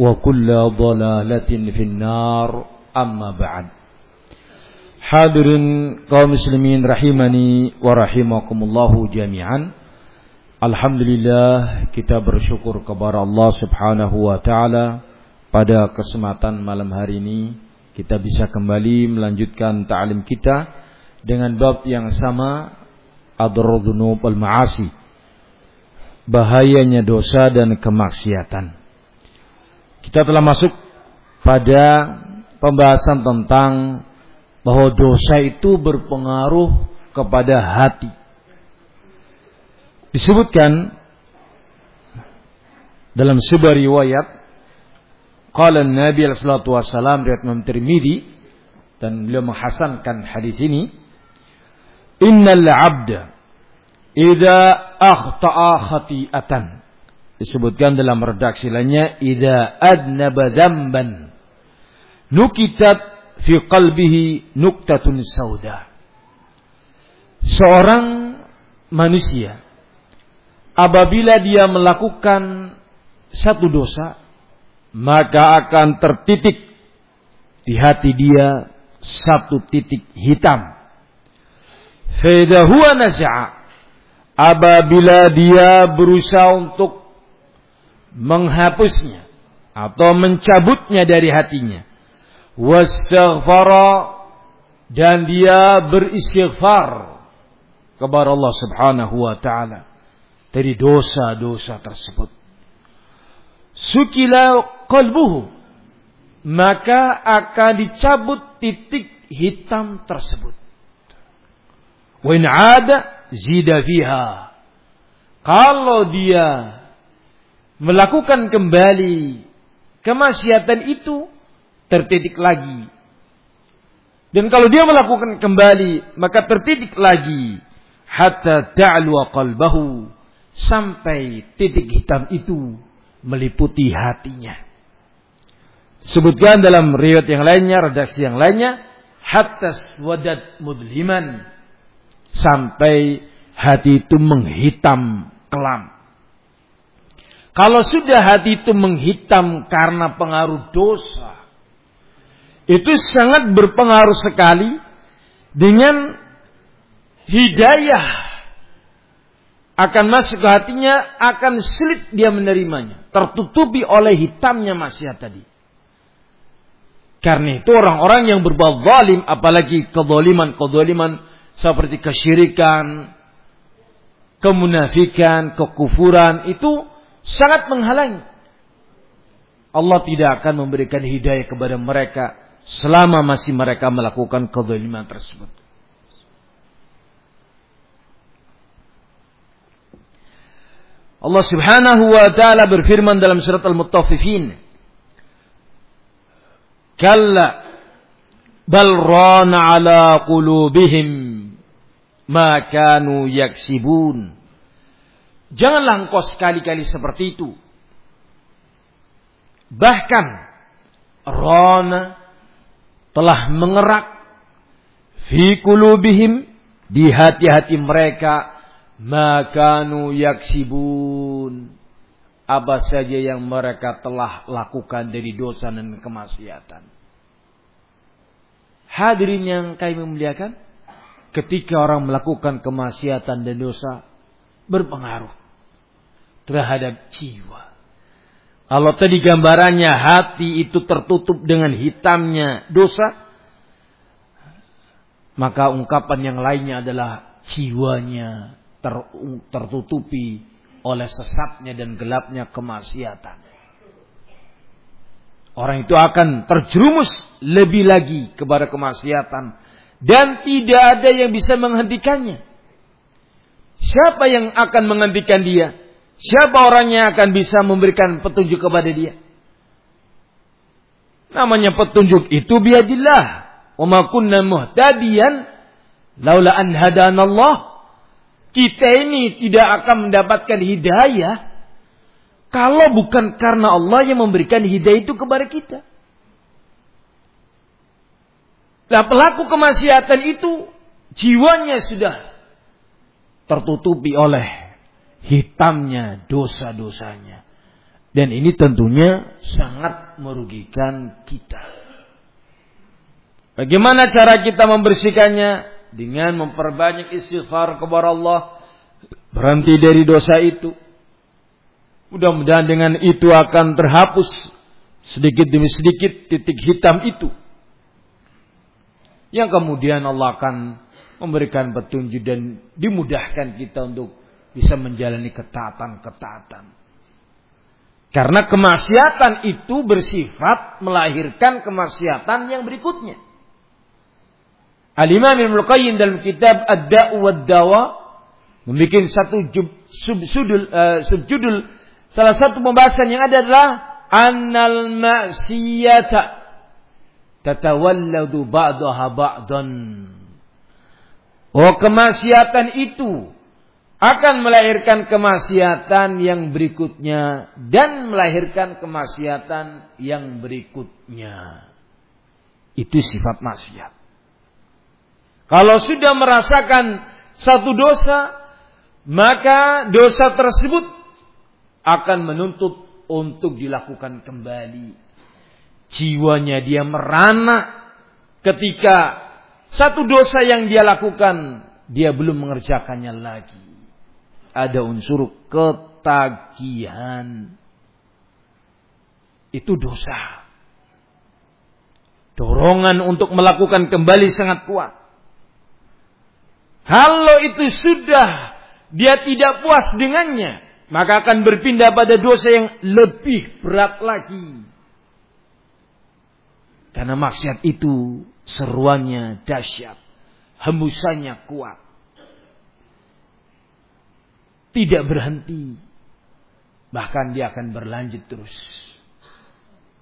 وكل ضلالة في النار أما بعد Hadirin kaum muslimin rahimani wa rahimakumullahu jami'an. Alhamdulillah kita bersyukur kepada Allah Subhanahu wa taala pada kesempatan malam hari ini kita bisa kembali melanjutkan ta'lim kita dengan bab yang sama adrudunub al-ma'asi. Bahayanya dosa dan kemaksiatan. Kita telah masuk pada pembahasan tentang bahwa dosa itu berpengaruh kepada hati. Disebutkan dalam sebuah riwayat qala Nabi sallallahu alaihi wasallam riwayat Imam dan beliau menghasankan hadis ini innal 'abda idza akhta'a khati'atan disebutkan dalam redaksi lainnya idza adnaba dzamban nukitat fi qalbihi nuktatun sauda. Seorang manusia apabila dia melakukan satu dosa maka akan tertitik di hati dia satu titik hitam. Fedahuwa naza'a apabila dia berusaha untuk menghapusnya atau mencabutnya dari hatinya. Wastaghfara dan dia beristighfar kepada Allah Subhanahu wa taala dari dosa-dosa tersebut. Sukila qalbuhu maka akan dicabut titik hitam tersebut. Wa in ada zida fiha. Kalau dia melakukan kembali kemaksiatan itu tertitik lagi. Dan kalau dia melakukan kembali maka tertitik lagi hatta ta'lu qalbahu sampai titik hitam itu meliputi hatinya. Sebutkan dalam riwayat yang lainnya, redaksi yang lainnya, hatta wadat mudliman sampai hati itu menghitam kelam. Kalau sudah hati itu menghitam karena pengaruh dosa, itu sangat berpengaruh sekali dengan hidayah akan masuk ke hatinya, akan sulit dia menerimanya. Tertutupi oleh hitamnya maksiat tadi. Karena itu orang-orang yang berbuat zalim, apalagi kezaliman-kezaliman seperti kesyirikan, kemunafikan, kekufuran, itu sangat menghalangi. Allah tidak akan memberikan hidayah kepada mereka selama masih mereka melakukan kezaliman tersebut. Allah Subhanahu wa taala berfirman dalam surat Al-Mutaffifin, "Kalla bal rana ala qulubihim ma kanu yaksibun." Janganlah engkau sekali-kali seperti itu. Bahkan Rona telah mengerak fi kulubihim di hati-hati mereka makanu yaksibun apa saja yang mereka telah lakukan dari dosa dan kemaksiatan. Hadirin yang kami memuliakan, ketika orang melakukan kemaksiatan dan dosa berpengaruh terhadap jiwa. Kalau tadi gambarannya hati itu tertutup dengan hitamnya dosa, maka ungkapan yang lainnya adalah jiwanya ter, tertutupi oleh sesatnya dan gelapnya kemaksiatan. Orang itu akan terjerumus lebih lagi kepada kemaksiatan dan tidak ada yang bisa menghentikannya. Siapa yang akan menghentikan dia? Siapa orang yang akan bisa memberikan petunjuk kepada dia? Namanya petunjuk itu biadillah. Wa ma kunna muhtadiyan laula an hadanallah. Kita ini tidak akan mendapatkan hidayah kalau bukan karena Allah yang memberikan hidayah itu kepada kita. Nah pelaku kemaksiatan itu jiwanya sudah tertutupi oleh hitamnya dosa-dosanya. Dan ini tentunya sangat merugikan kita. Bagaimana cara kita membersihkannya? Dengan memperbanyak istighfar kepada Allah. Berhenti dari dosa itu. Mudah-mudahan dengan itu akan terhapus sedikit demi sedikit titik hitam itu. Yang kemudian Allah akan memberikan petunjuk dan dimudahkan kita untuk bisa menjalani ketaatan-ketaatan. Karena kemaksiatan itu bersifat melahirkan kemaksiatan yang berikutnya. Al-Imam Ibnu dalam kitab Ad-Da'u wad-Dawa membuat satu subjudul uh, subjudul Salah satu pembahasan yang ada adalah annal ma'siyata tatawalladu ba'daha ba'dan. Oh kemaksiatan itu akan melahirkan kemaksiatan yang berikutnya dan melahirkan kemaksiatan yang berikutnya. Itu sifat maksiat. Kalau sudah merasakan satu dosa, maka dosa tersebut akan menuntut untuk dilakukan kembali. Jiwanya dia merana ketika satu dosa yang dia lakukan dia belum mengerjakannya lagi. Ada unsur ketagihan. Itu dosa. Dorongan untuk melakukan kembali sangat kuat. Kalau itu sudah dia tidak puas dengannya, maka akan berpindah pada dosa yang lebih berat lagi. Karena maksiat itu seruannya dahsyat, hembusannya kuat. Tidak berhenti. Bahkan dia akan berlanjut terus.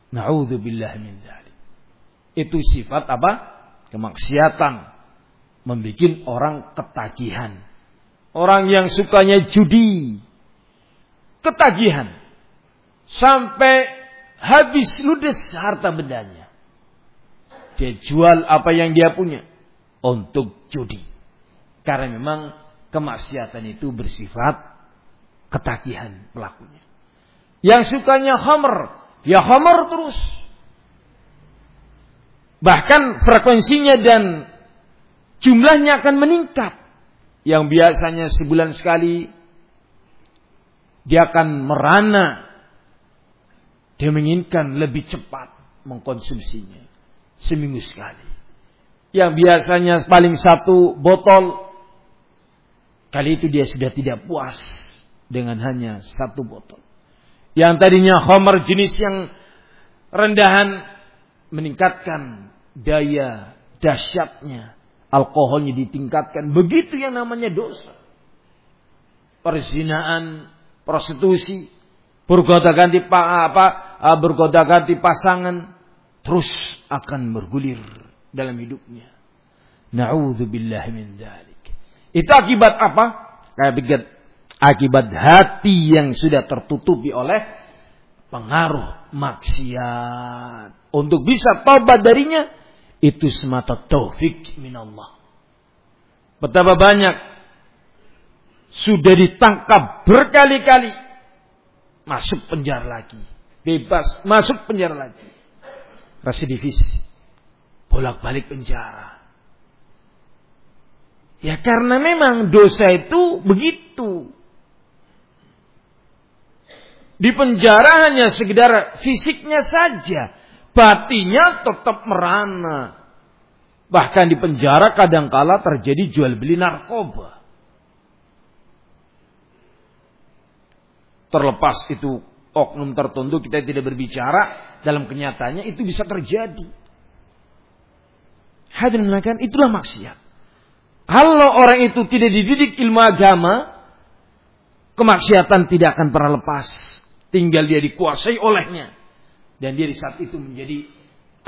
Na'udzubillah min dzalik. Itu sifat apa? Kemaksiatan. Membikin orang ketagihan. Orang yang sukanya judi, ketagihan sampai habis ludes harta bendanya. Dia jual apa yang dia punya untuk judi. Karena memang kemaksiatan itu bersifat ketagihan pelakunya. Yang sukanya hammer, ya hammer terus. Bahkan frekuensinya dan jumlahnya akan meningkat. Yang biasanya sebulan sekali dia akan merana. Dia menginginkan lebih cepat mengkonsumsinya. Seminggu sekali. Yang biasanya paling satu botol. Kali itu dia sudah tidak puas dengan hanya satu botol. Yang tadinya homer jenis yang rendahan meningkatkan daya dahsyatnya. Alkoholnya ditingkatkan. Begitu yang namanya dosa. Perzinaan prostitusi, bergoda ganti apa ah, bergoda ganti pasangan terus akan bergulir dalam hidupnya. Nauzubillah min dzalik. Itu akibat apa? Akibat akibat hati yang sudah tertutupi oleh pengaruh maksiat. Untuk bisa taubat darinya itu semata taufik minallah. Betapa banyak sudah ditangkap berkali-kali masuk penjara lagi bebas masuk penjara lagi residivis bolak-balik penjara ya karena memang dosa itu begitu di penjara hanya sekedar fisiknya saja batinya tetap merana bahkan di penjara kadangkala terjadi jual beli narkoba terlepas itu oknum tertentu kita tidak berbicara dalam kenyataannya itu bisa terjadi. Hadirin itulah maksiat. Kalau orang itu tidak dididik ilmu agama, kemaksiatan tidak akan pernah lepas. Tinggal dia dikuasai olehnya. Dan dia di saat itu menjadi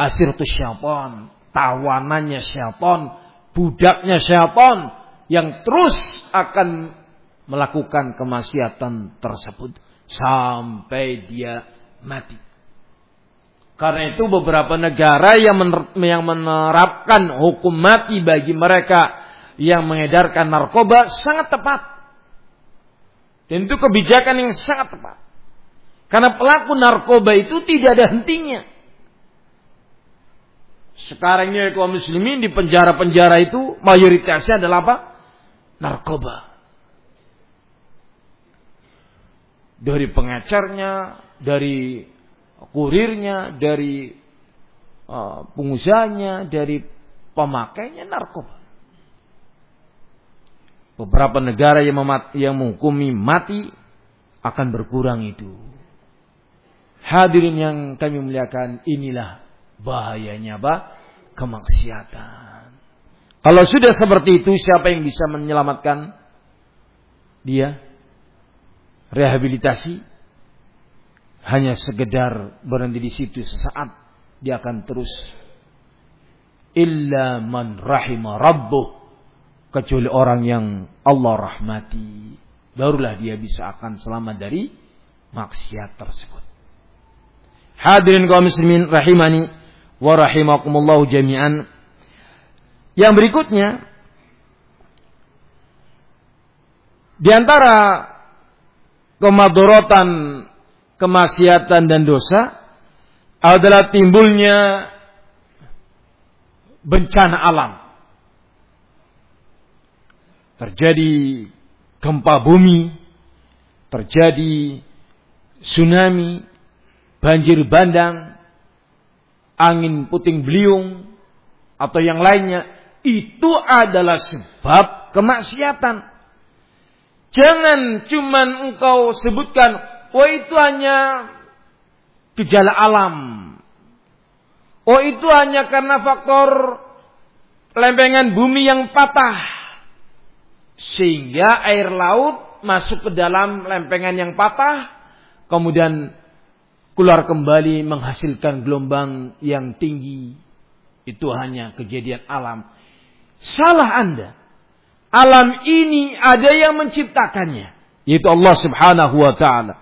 asir syaitan, tawanannya syaitan, budaknya syaitan yang terus akan melakukan kemaksiatan tersebut sampai dia mati. Karena itu beberapa negara yang menerapkan hukum mati bagi mereka yang mengedarkan narkoba sangat tepat. Dan itu kebijakan yang sangat tepat. Karena pelaku narkoba itu tidak ada hentinya. Sekarang ini kaum muslimin di penjara-penjara itu mayoritasnya adalah apa? Narkoba. Dari pengecernya, dari kurirnya, dari uh, pengusahanya, dari pemakainya narkoba. Beberapa negara yang, memat, yang menghukumi mati akan berkurang itu. Hadirin yang kami muliakan, inilah bahayanya apa? Kemaksiatan. Kalau sudah seperti itu, siapa yang bisa menyelamatkan dia? Rehabilitasi hanya sekedar berhenti di situ sesaat dia akan terus illa man rahimah rabbuh kecuali orang yang Allah rahmati. Barulah dia bisa akan selamat dari maksiat tersebut. Hadirin kaum muslimin rahimani wa jami'an. Yang berikutnya di antara kemadorotan kemaksiatan dan dosa adalah timbulnya bencana alam. Terjadi gempa bumi, terjadi tsunami, banjir bandang, angin puting beliung, atau yang lainnya, itu adalah sebab kemaksiatan. Jangan cuman engkau sebutkan Oh itu hanya gejala alam. Oh itu hanya karena faktor lempengan bumi yang patah. Sehingga air laut masuk ke dalam lempengan yang patah. Kemudian keluar kembali menghasilkan gelombang yang tinggi. Itu hanya kejadian alam. Salah Anda. Alam ini ada yang menciptakannya. Yaitu Allah subhanahu wa ta'ala.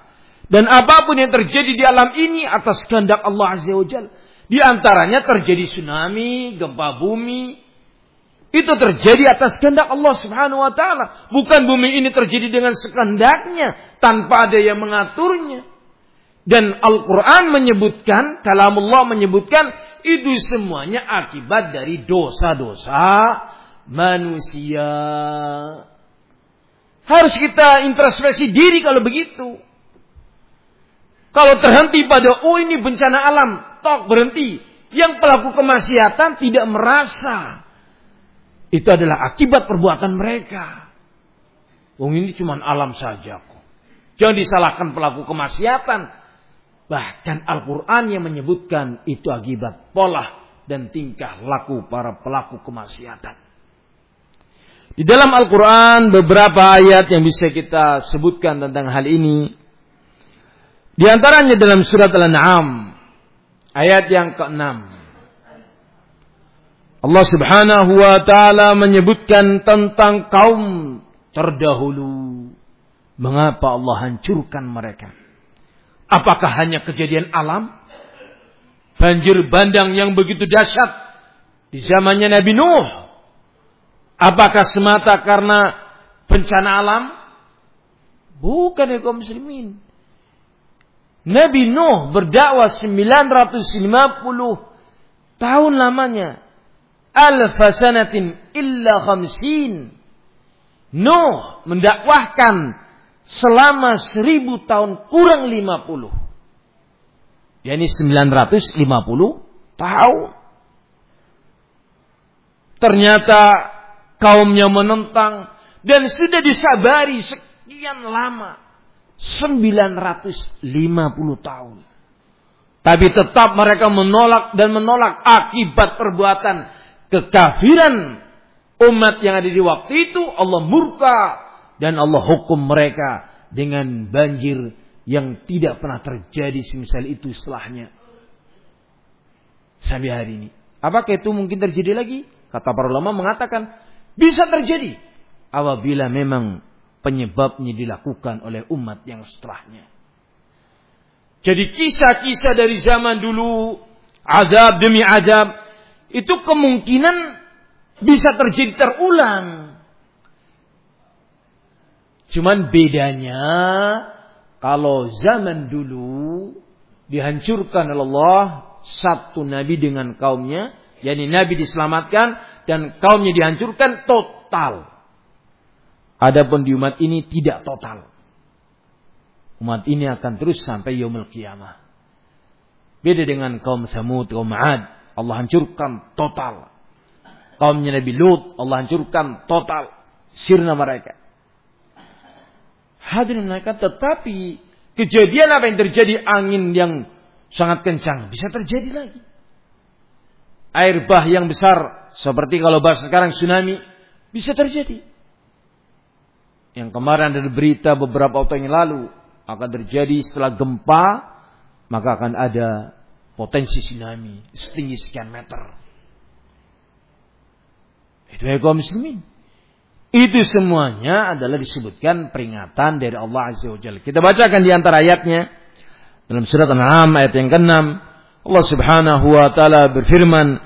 Dan apa pun yang terjadi di alam ini atas kehendak Allah Azza wa Jal. Di antaranya terjadi tsunami, gempa bumi. Itu terjadi atas kehendak Allah Subhanahu wa taala. Bukan bumi ini terjadi dengan sekehendaknya tanpa ada yang mengaturnya. Dan Al-Quran menyebutkan, kalamullah menyebutkan, itu semuanya akibat dari dosa-dosa manusia. Harus kita introspeksi diri kalau begitu. Kalau terhenti pada oh ini bencana alam, tok berhenti. Yang pelaku kemaksiatan tidak merasa. Itu adalah akibat perbuatan mereka. Oh ini cuma alam saja kok. Jangan disalahkan pelaku kemaksiatan. Bahkan Al-Quran yang menyebutkan itu akibat pola dan tingkah laku para pelaku kemaksiatan. Di dalam Al-Quran beberapa ayat yang bisa kita sebutkan tentang hal ini di antaranya dalam surat Al-An'am ayat yang ke-6. Allah Subhanahu wa taala menyebutkan tentang kaum terdahulu. Mengapa Allah hancurkan mereka? Apakah hanya kejadian alam? Banjir bandang yang begitu dahsyat di zamannya Nabi Nuh. Apakah semata karena bencana alam? Bukan ya kaum muslimin. Nabi Nuh berdakwah 950 tahun lamanya. Alfa sanatin illa khamsin. Nuh mendakwahkan selama seribu tahun kurang 50. Yani 950 tahun. Ternyata kaumnya menentang dan sudah disabari sekian lama 950 tahun. Tapi tetap mereka menolak dan menolak akibat perbuatan kekafiran umat yang ada di waktu itu. Allah murka dan Allah hukum mereka dengan banjir yang tidak pernah terjadi semisal itu setelahnya. sampai hari ini. Apakah itu mungkin terjadi lagi? Kata para ulama mengatakan bisa terjadi apabila memang penyebabnya dilakukan oleh umat yang setelahnya. Jadi kisah-kisah dari zaman dulu, azab demi azab, itu kemungkinan bisa terjadi terulang. Cuman bedanya kalau zaman dulu dihancurkan oleh Allah satu nabi dengan kaumnya, yakni nabi diselamatkan dan kaumnya dihancurkan total. Adapun di umat ini tidak total. Umat ini akan terus sampai yaumul kiamah. Beda dengan kaum Samud, kaum Ad. Allah hancurkan total. Kaumnya Nabi Lut, Allah hancurkan total. Sirna mereka. Hadirin mereka tetapi kejadian apa yang terjadi angin yang sangat kencang bisa terjadi lagi. Air bah yang besar seperti kalau bahasa sekarang tsunami bisa terjadi. Yang kemarin ada berita beberapa waktu yang lalu akan terjadi setelah gempa maka akan ada potensi tsunami setinggi sekian meter. Itu ya kaum muslimin. Itu semuanya adalah disebutkan peringatan dari Allah Azza wa Jalla. Kita bacakan di antara ayatnya dalam surat An-An'am ayat yang ke-6 Allah Subhanahu wa taala berfirman,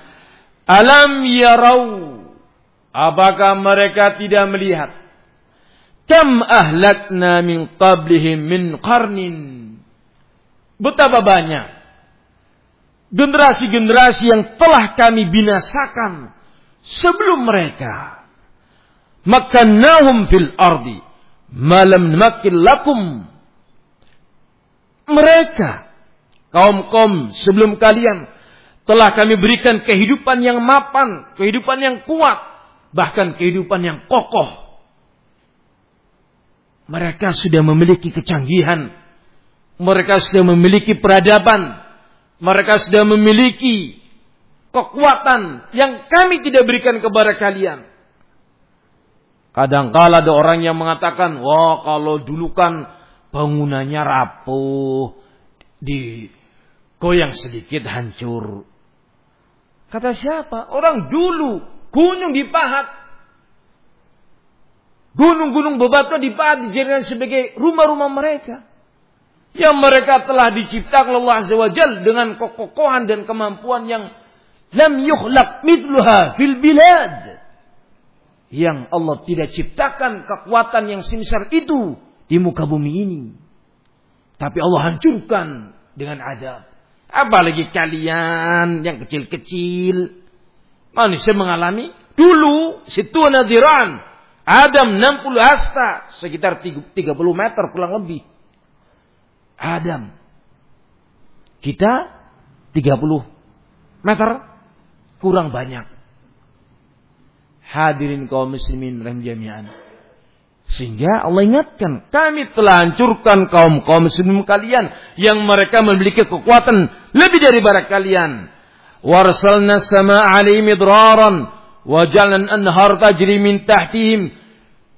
"Alam yarau apakah mereka tidak melihat Kam ahlakna min qablihim min qarnin. Betapa banyak generasi-generasi yang telah kami binasakan sebelum mereka. Makannahum fil ardi malam makil lakum. Mereka kaum-kaum sebelum kalian telah kami berikan kehidupan yang mapan, kehidupan yang kuat, bahkan kehidupan yang kokoh mereka sudah memiliki kecanggihan. Mereka sudah memiliki peradaban. Mereka sudah memiliki kekuatan yang kami tidak berikan kepada kalian. Kadang-kala ada orang yang mengatakan, wah kalau dulu kan bangunannya rapuh, di goyang sedikit hancur. Kata siapa? Orang dulu gunung dipahat, Gunung-gunung bebatuan dipahat dijadikan sebagai rumah-rumah mereka. Yang mereka telah diciptakan Allah Azza wa Jal dengan kekokohan dan kemampuan yang lam yukhlaq mitluha fil bilad. Yang Allah tidak ciptakan kekuatan yang semisal itu di muka bumi ini. Tapi Allah hancurkan dengan adab. Apalagi kalian yang kecil-kecil. Manusia mengalami dulu situ nadiran Adam 60 hasta, sekitar 30 meter kurang lebih. Adam. Kita 30 meter kurang banyak. Hadirin kaum muslimin rahim jami'an. Sehingga Allah ingatkan, kami telah hancurkan kaum-kaum muslimin kalian yang mereka memiliki kekuatan lebih dari barat kalian. Warsalna sama alaihim idraran Wajalan anhar tajri min tahtihim.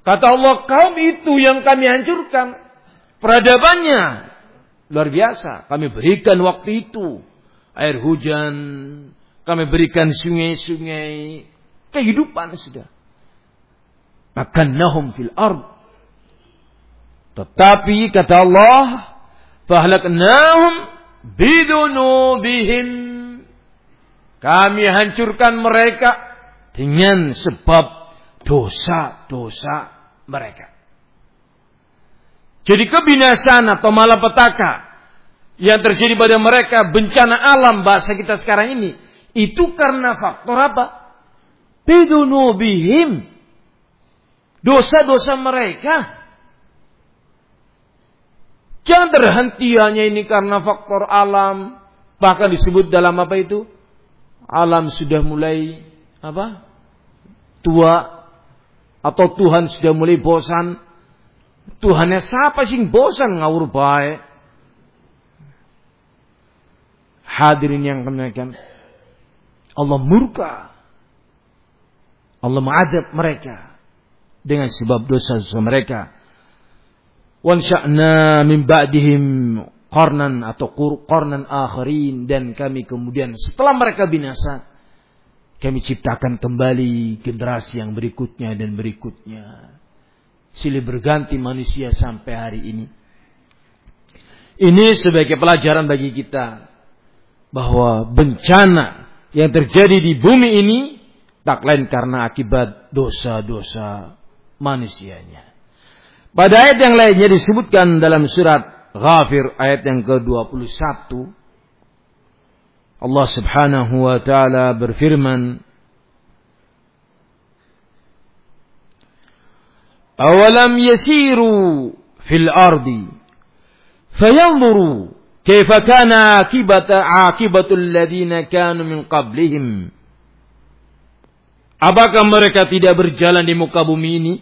Kata Allah, kaum itu yang kami hancurkan. Peradabannya luar biasa. Kami berikan waktu itu air hujan, kami berikan sungai-sungai, kehidupan sudah. nahum fil ard. Tetapi kata Allah, fahlaknahum bidunubihim. Kami hancurkan mereka dengan sebab dosa-dosa mereka. Jadi kebinasaan atau malapetaka yang terjadi pada mereka bencana alam bahasa kita sekarang ini itu karena faktor apa? Bidunubihim. Dosa-dosa mereka. Jangan terhenti hanya ini karena faktor alam. Bahkan disebut dalam apa itu? Alam sudah mulai apa? tua atau Tuhan sudah mulai bosan. Tuhannya siapa sih bosan ngawur baik? Hadirin yang kemudian Allah murka. Allah mengadab mereka dengan sebab dosa-dosa mereka. Wansya'na min ba'dihim kornan atau kornan akhirin dan kami kemudian setelah mereka binasa kami ciptakan kembali generasi yang berikutnya dan berikutnya silih berganti manusia sampai hari ini ini sebagai pelajaran bagi kita bahwa bencana yang terjadi di bumi ini tak lain karena akibat dosa-dosa manusianya. Pada ayat yang lainnya disebutkan dalam surat Ghafir ayat yang ke-21 Allah Subhanahu wa taala berfirman Awalam yasiru fil ardi fayanzuru kaifa kana akibata akibatul ladina kanu min qablihim Apakah mereka tidak berjalan di muka bumi ini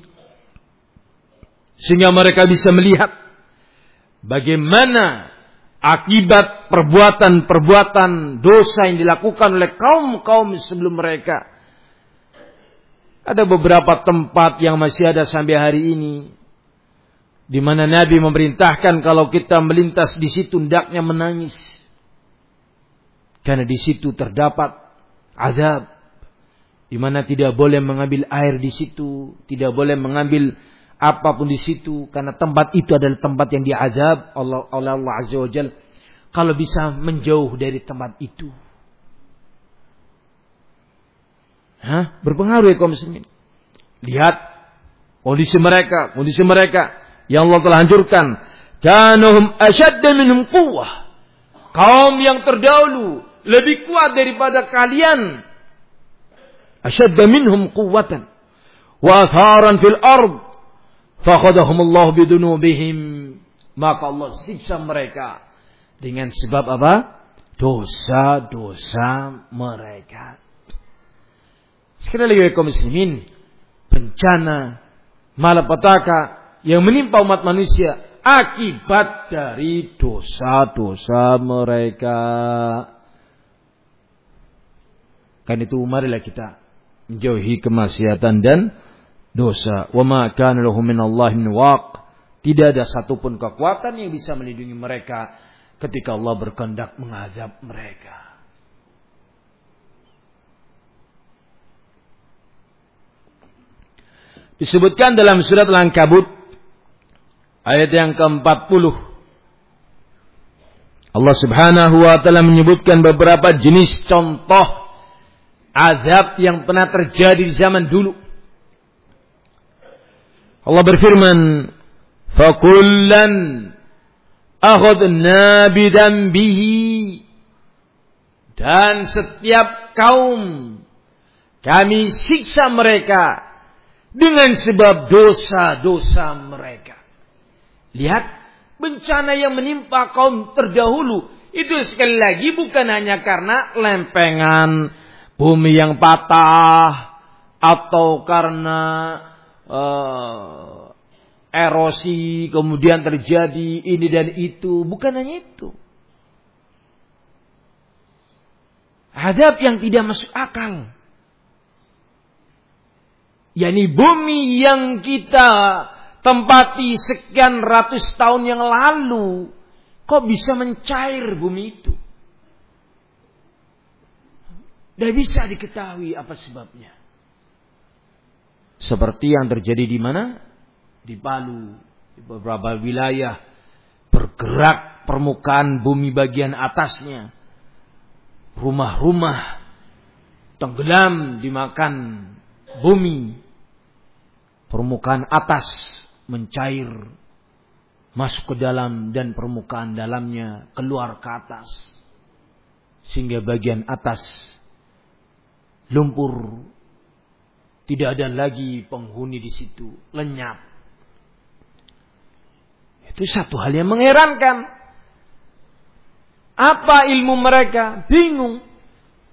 sehingga mereka bisa melihat bagaimana akibat perbuatan-perbuatan dosa yang dilakukan oleh kaum-kaum sebelum mereka. Ada beberapa tempat yang masih ada sampai hari ini di mana Nabi memerintahkan kalau kita melintas di situ hendaknya menangis. Karena di situ terdapat azab di mana tidak boleh mengambil air di situ, tidak boleh mengambil apa pun di situ karena tempat itu adalah tempat yang diazab Allah Allah, Allah Azza wa Jal kalau bisa menjauh dari tempat itu Hah? berpengaruh ya kaum muslimin lihat kondisi mereka kondisi mereka yang Allah telah hancurkan kanuhum asyadda minhum quwwah kaum yang terdahulu lebih kuat daripada kalian asyadda minhum quwwatan wa atharan fil ard Fakhadahumullah bidunubihim. Maka Allah siksa mereka. Dengan sebab apa? Dosa-dosa mereka. Sekali lagi kaum muslimin. Bencana. Malapetaka. Yang menimpa umat manusia. Akibat dari dosa-dosa mereka. Kan itu marilah kita menjauhi kemaksiatan dan dosa. Wa ma kana lahum min Allah min waq. Tidak ada satupun kekuatan yang bisa melindungi mereka ketika Allah berkehendak mengazab mereka. Disebutkan dalam surat Al-Ankabut ayat yang ke-40. Allah Subhanahu wa taala menyebutkan beberapa jenis contoh azab yang pernah terjadi di zaman dulu. Allah berfirman, "Fakullan akhadna bidambihi." Dan setiap kaum kami siksa mereka dengan sebab dosa-dosa mereka. Lihat bencana yang menimpa kaum terdahulu itu sekali lagi bukan hanya karena lempengan bumi yang patah atau karena uh, erosi, kemudian terjadi ini dan itu. Bukan hanya itu. Hadap yang tidak masuk akal. Yakni bumi yang kita tempati sekian ratus tahun yang lalu. Kok bisa mencair bumi itu? Tidak bisa diketahui apa sebabnya. Seperti yang terjadi di mana? Di Palu, di beberapa wilayah bergerak permukaan bumi bagian atasnya. Rumah-rumah tenggelam dimakan bumi. Permukaan atas mencair masuk ke dalam dan permukaan dalamnya keluar ke atas. Sehingga bagian atas lumpur tidak ada lagi penghuni di situ. Lenyap. Itu satu hal yang mengherankan. Apa ilmu mereka? Bingung.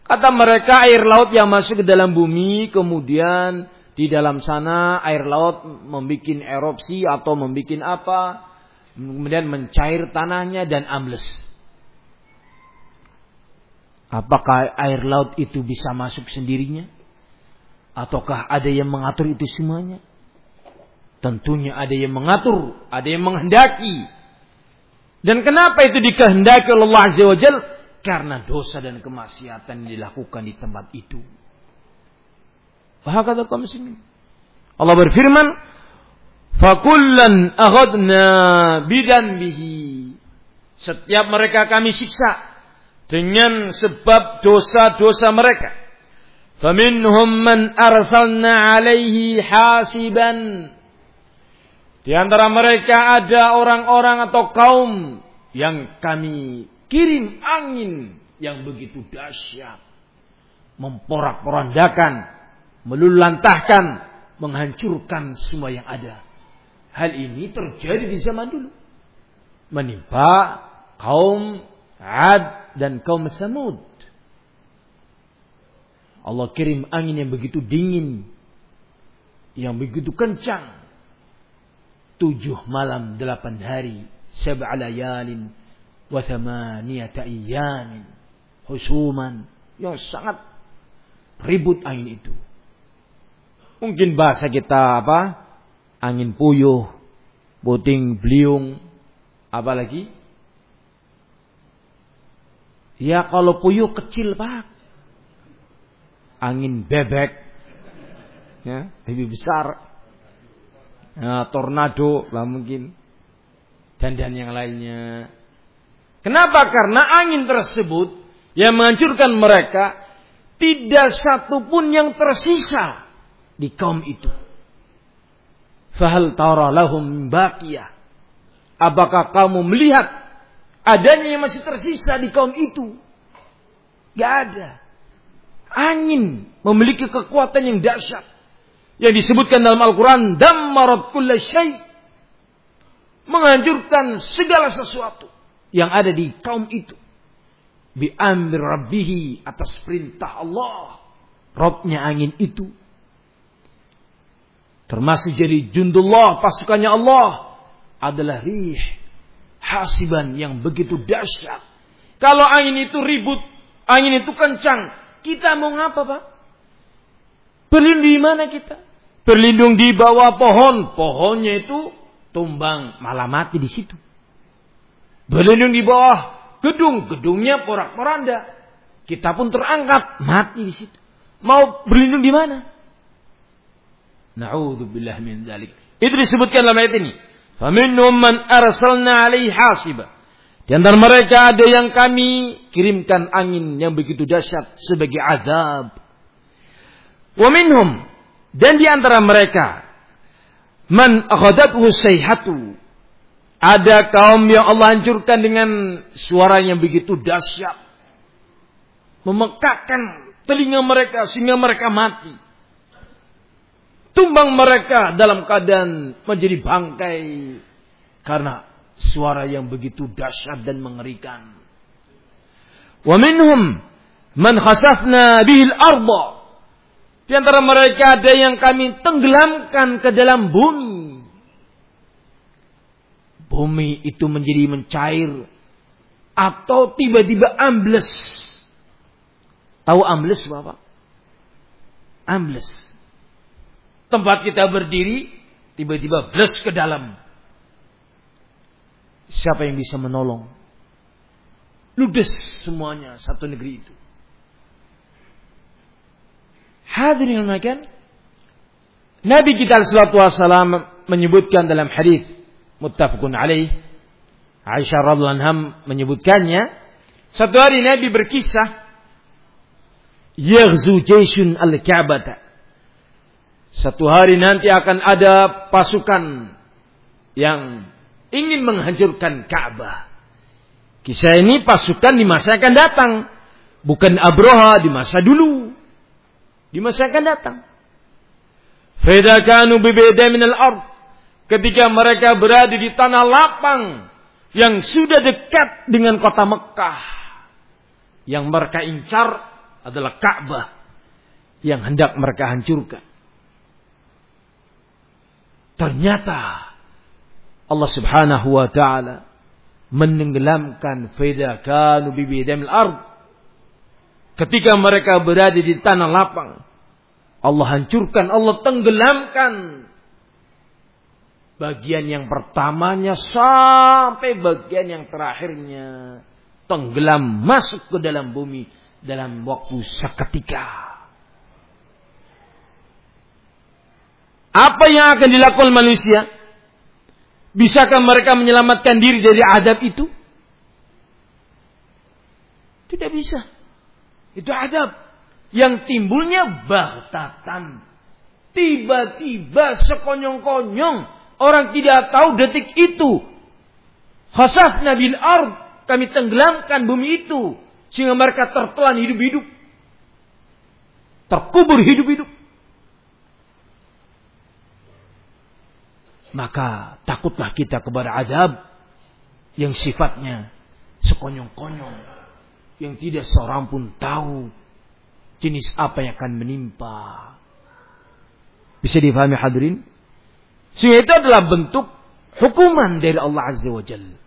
Kata mereka air laut yang masuk ke dalam bumi. Kemudian di dalam sana air laut membuat erupsi atau membuat apa. Kemudian mencair tanahnya dan ambles. Apakah air laut itu bisa masuk sendirinya? Ataukah ada yang mengatur itu semuanya? Tentunya ada yang mengatur, ada yang menghendaki. Dan kenapa itu dikehendaki oleh Allah Azza wa Jal? Karena dosa dan kemaksiatan dilakukan di tempat itu. Fahakata kaum muslimin. Allah berfirman, "Fakullan aghadna bidan bihi." Setiap mereka kami siksa dengan sebab dosa-dosa mereka. Faminhum man arsalna alaihi hasiban. Di antara mereka ada orang-orang atau kaum yang kami kirim angin yang begitu dahsyat. Memporak-porandakan, melulantahkan, menghancurkan semua yang ada. Hal ini terjadi di zaman dulu. Menimpa kaum Ad dan kaum Samud. Allah kirim angin yang begitu dingin. Yang begitu kencang tujuh malam delapan hari sab'a layalin wa thamaniyata husuman yang sangat ribut angin itu mungkin bahasa kita apa angin puyuh puting beliung apa lagi ya kalau puyuh kecil pak angin bebek ya lebih besar Nah, tornado lah mungkin dan dan yang lainnya. Kenapa? Karena angin tersebut yang menghancurkan mereka tidak satu pun yang tersisa di kaum itu. Fahal tara lahum baqiyah. Apakah kamu melihat adanya yang masih tersisa di kaum itu? Gak ada. Angin memiliki kekuatan yang dahsyat yang disebutkan dalam Al-Quran dammarat kulla syai menghancurkan segala sesuatu yang ada di kaum itu bi amri rabbihi atas perintah Allah Robnya angin itu termasuk jadi jundullah pasukannya Allah adalah rih hasiban yang begitu dahsyat kalau angin itu ribut angin itu kencang kita mau ngapa pak berlindung di mana kita berlindung di bawah pohon, pohonnya itu tumbang, malah mati di situ. Berlindung di bawah gedung, gedungnya porak-poranda. Kita pun terangkat, mati di situ. Mau berlindung di mana? Na'udzubillah min dzalik. Itu disebutkan dalam ayat ini. Faminhum man arsalna alaihi hasiba. Di antara mereka ada yang kami kirimkan angin yang begitu dahsyat sebagai azab. Wa minhum dan di antara mereka man akhadathu sayhatu ada kaum yang Allah hancurkan dengan suara yang begitu dahsyat memekakkan telinga mereka sehingga mereka mati tumbang mereka dalam keadaan menjadi bangkai karena suara yang begitu dahsyat dan mengerikan wa minhum man khasafna bihil arda di antara mereka ada yang kami tenggelamkan ke dalam bumi. Bumi itu menjadi mencair atau tiba-tiba ambles. Tahu ambles Bapak? Ambles. Tempat kita berdiri tiba-tiba bles ke dalam. Siapa yang bisa menolong? Ludes semuanya satu negeri itu. Hadirin makan. Nabi kita sallallahu wasallam menyebutkan dalam hadis muttafaqun alaih Aisyah radhiallahu anha menyebutkannya satu hari Nabi berkisah yaghzu jaisun al-Ka'bah satu hari nanti akan ada pasukan yang ingin menghancurkan Ka'bah. Kisah ini pasukan di masa akan datang, bukan Abroha di masa dulu. Di masa akan datang. Fedakanu bibeda minal ard. Ketika mereka berada di tanah lapang yang sudah dekat dengan kota Mekah. Yang mereka incar adalah Ka'bah yang hendak mereka hancurkan. Ternyata Allah Subhanahu wa taala menenggelamkan fedakanu bibidamil ard Ketika mereka berada di tanah lapang, Allah hancurkan, Allah tenggelamkan Bagian yang pertamanya sampai bagian yang terakhirnya tenggelam masuk ke dalam bumi dalam waktu seketika. Apa yang akan dilakukan manusia? Bisakah mereka menyelamatkan diri dari adab itu? Tidak bisa. Itu adab. Yang timbulnya batatan. Tiba-tiba sekonyong-konyong. Orang tidak tahu detik itu. Khasaf nabil ard. Kami tenggelamkan bumi itu. Sehingga mereka tertelan hidup-hidup. Terkubur hidup-hidup. Maka takutlah kita kepada adab yang sifatnya sekonyong-konyong. Yang tidak seorang pun tahu jenis apa yang akan menimpa. Bisa dipahami hadirin? Sehingga itu adalah bentuk hukuman dari Allah Azza wa Jalla.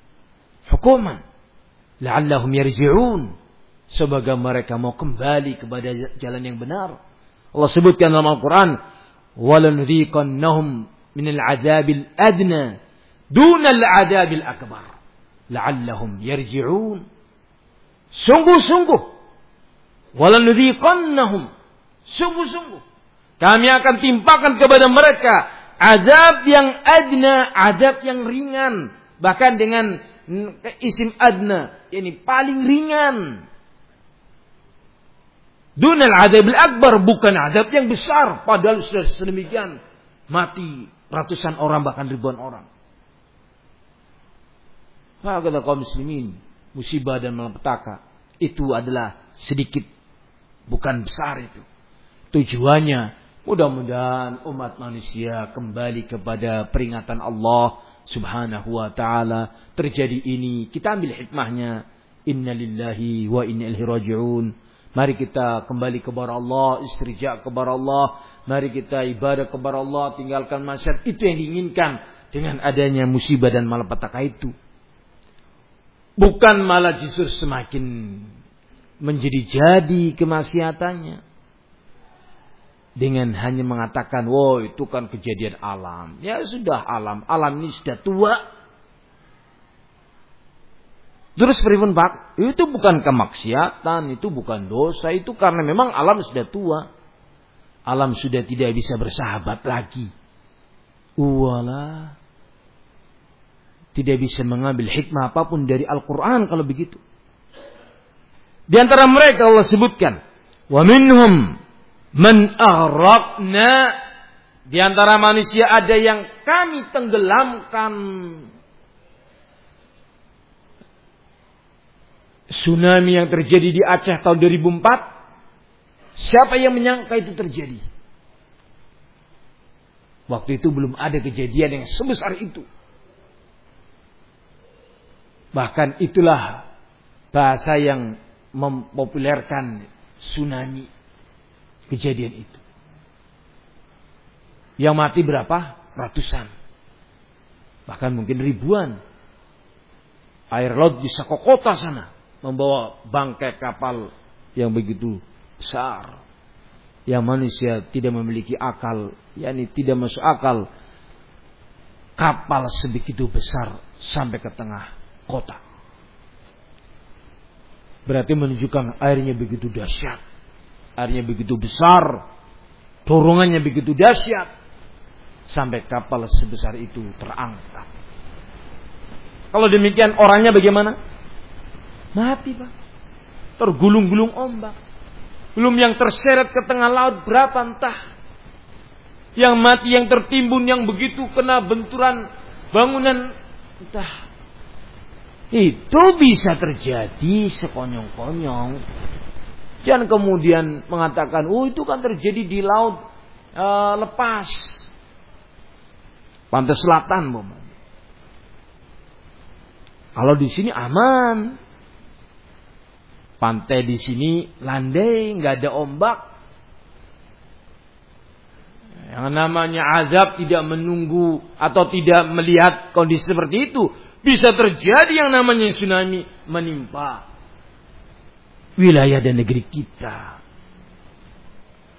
Hukuman. La'allahum yarji'un. Sebagai mereka mau kembali kepada jalan yang benar. Allah sebutkan dalam Al-Quran. وَلَنُذِيقَنَّهُمْ minal adabil adna dunal adabil akbar la'allahum yarji'un sungguh-sungguh. walanudhiqannahum sungguh-sungguh. Kami akan timpakan kepada mereka azab yang adna azab yang ringan. Bahkan dengan isim adna yakni paling ringan. Dunal azab akbar bukan azab yang besar. Padahal sudah sedemikian mati ratusan orang bahkan ribuan orang. Maka kaum muslimin, musibah dan malapetaka itu adalah sedikit bukan besar itu. Tujuannya mudah-mudahan umat manusia kembali kepada peringatan Allah Subhanahu wa taala. Terjadi ini, kita ambil hikmahnya. Innalillahi wa inna ilaihi raji'un. Mari kita kembali kepada Allah, istirja kepada Allah Mari kita ibadah kepada Allah, tinggalkan masyarakat. Itu yang diinginkan dengan adanya musibah dan malapetaka itu. Bukan malah justru semakin menjadi-jadi kemaksiatannya. Dengan hanya mengatakan, wow itu kan kejadian alam. Ya sudah alam. Alam ini sudah tua. Terus pripun Pak? Itu bukan kemaksiatan, itu bukan dosa, itu karena memang alam sudah tua alam sudah tidak bisa bersahabat lagi. Wala tidak bisa mengambil hikmah apa pun dari Al-Quran kalau begitu. Di antara mereka Allah sebutkan, wa minhum man aghraqna di antara manusia ada yang kami tenggelamkan. Tsunami yang terjadi di Aceh tahun 2004 Siapa yang menyangka itu terjadi? Waktu itu belum ada kejadian yang sebesar itu. Bahkan itulah bahasa yang mempopulerkan tsunami kejadian itu. Yang mati berapa? Ratusan. Bahkan mungkin ribuan. Air laut bisa ke kota sana. Membawa bangkai kapal yang begitu besar yang manusia tidak memiliki akal, yakni tidak masuk akal kapal sebegitu besar sampai ke tengah kota. Berarti menunjukkan airnya begitu dahsyat, airnya begitu besar, dorongannya begitu dahsyat sampai kapal sebesar itu terangkat. Kalau demikian orangnya bagaimana? Mati pak, tergulung-gulung ombak. Belum yang terseret ke tengah laut berapa entah. Yang mati, yang tertimbun, yang begitu kena benturan bangunan entah. Itu bisa terjadi sekonyong-konyong. Jangan kemudian mengatakan, oh itu kan terjadi di laut uh, lepas. Pantai Selatan, Bapak. Kalau di sini aman, Pantai di sini landai, nggak ada ombak. Yang namanya azab tidak menunggu atau tidak melihat kondisi seperti itu. Bisa terjadi yang namanya tsunami menimpa wilayah dan negeri kita.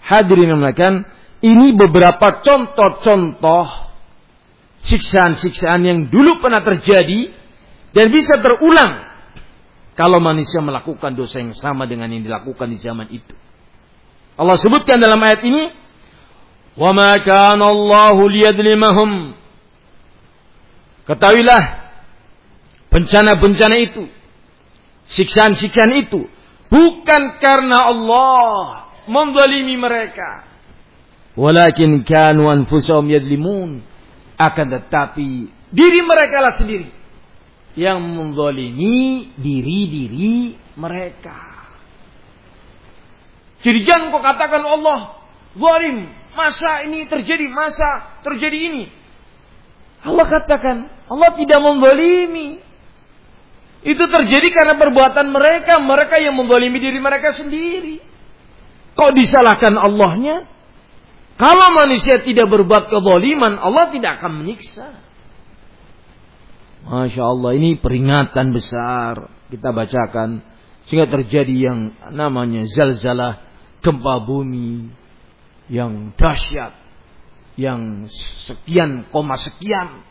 Hadirin yang ini beberapa contoh-contoh siksaan-siksaan yang dulu pernah terjadi dan bisa terulang kalau manusia melakukan dosa yang sama dengan yang dilakukan di zaman itu. Allah sebutkan dalam ayat ini, "Wa ma kana Allahu liyadlimahum." Ketahuilah bencana-bencana itu, siksaan-siksaan itu bukan karena Allah menzalimi mereka. Walakin kanu anfusahum yadlimun. Akan tetapi diri mereka lah sendiri yang menzalimi diri-diri mereka. Jadi jangan kau katakan Allah zalim. Masa ini terjadi, masa terjadi ini. Allah katakan, Allah tidak menzalimi. Itu terjadi karena perbuatan mereka, mereka yang menzalimi diri mereka sendiri. Kok disalahkan Allahnya? Kalau manusia tidak berbuat kezaliman, Allah tidak akan menyiksa. Masya Allah, ini peringatan besar. Kita bacakan. Sehingga terjadi yang namanya zalzalah, gempa bumi yang dahsyat. Yang sekian koma sekian.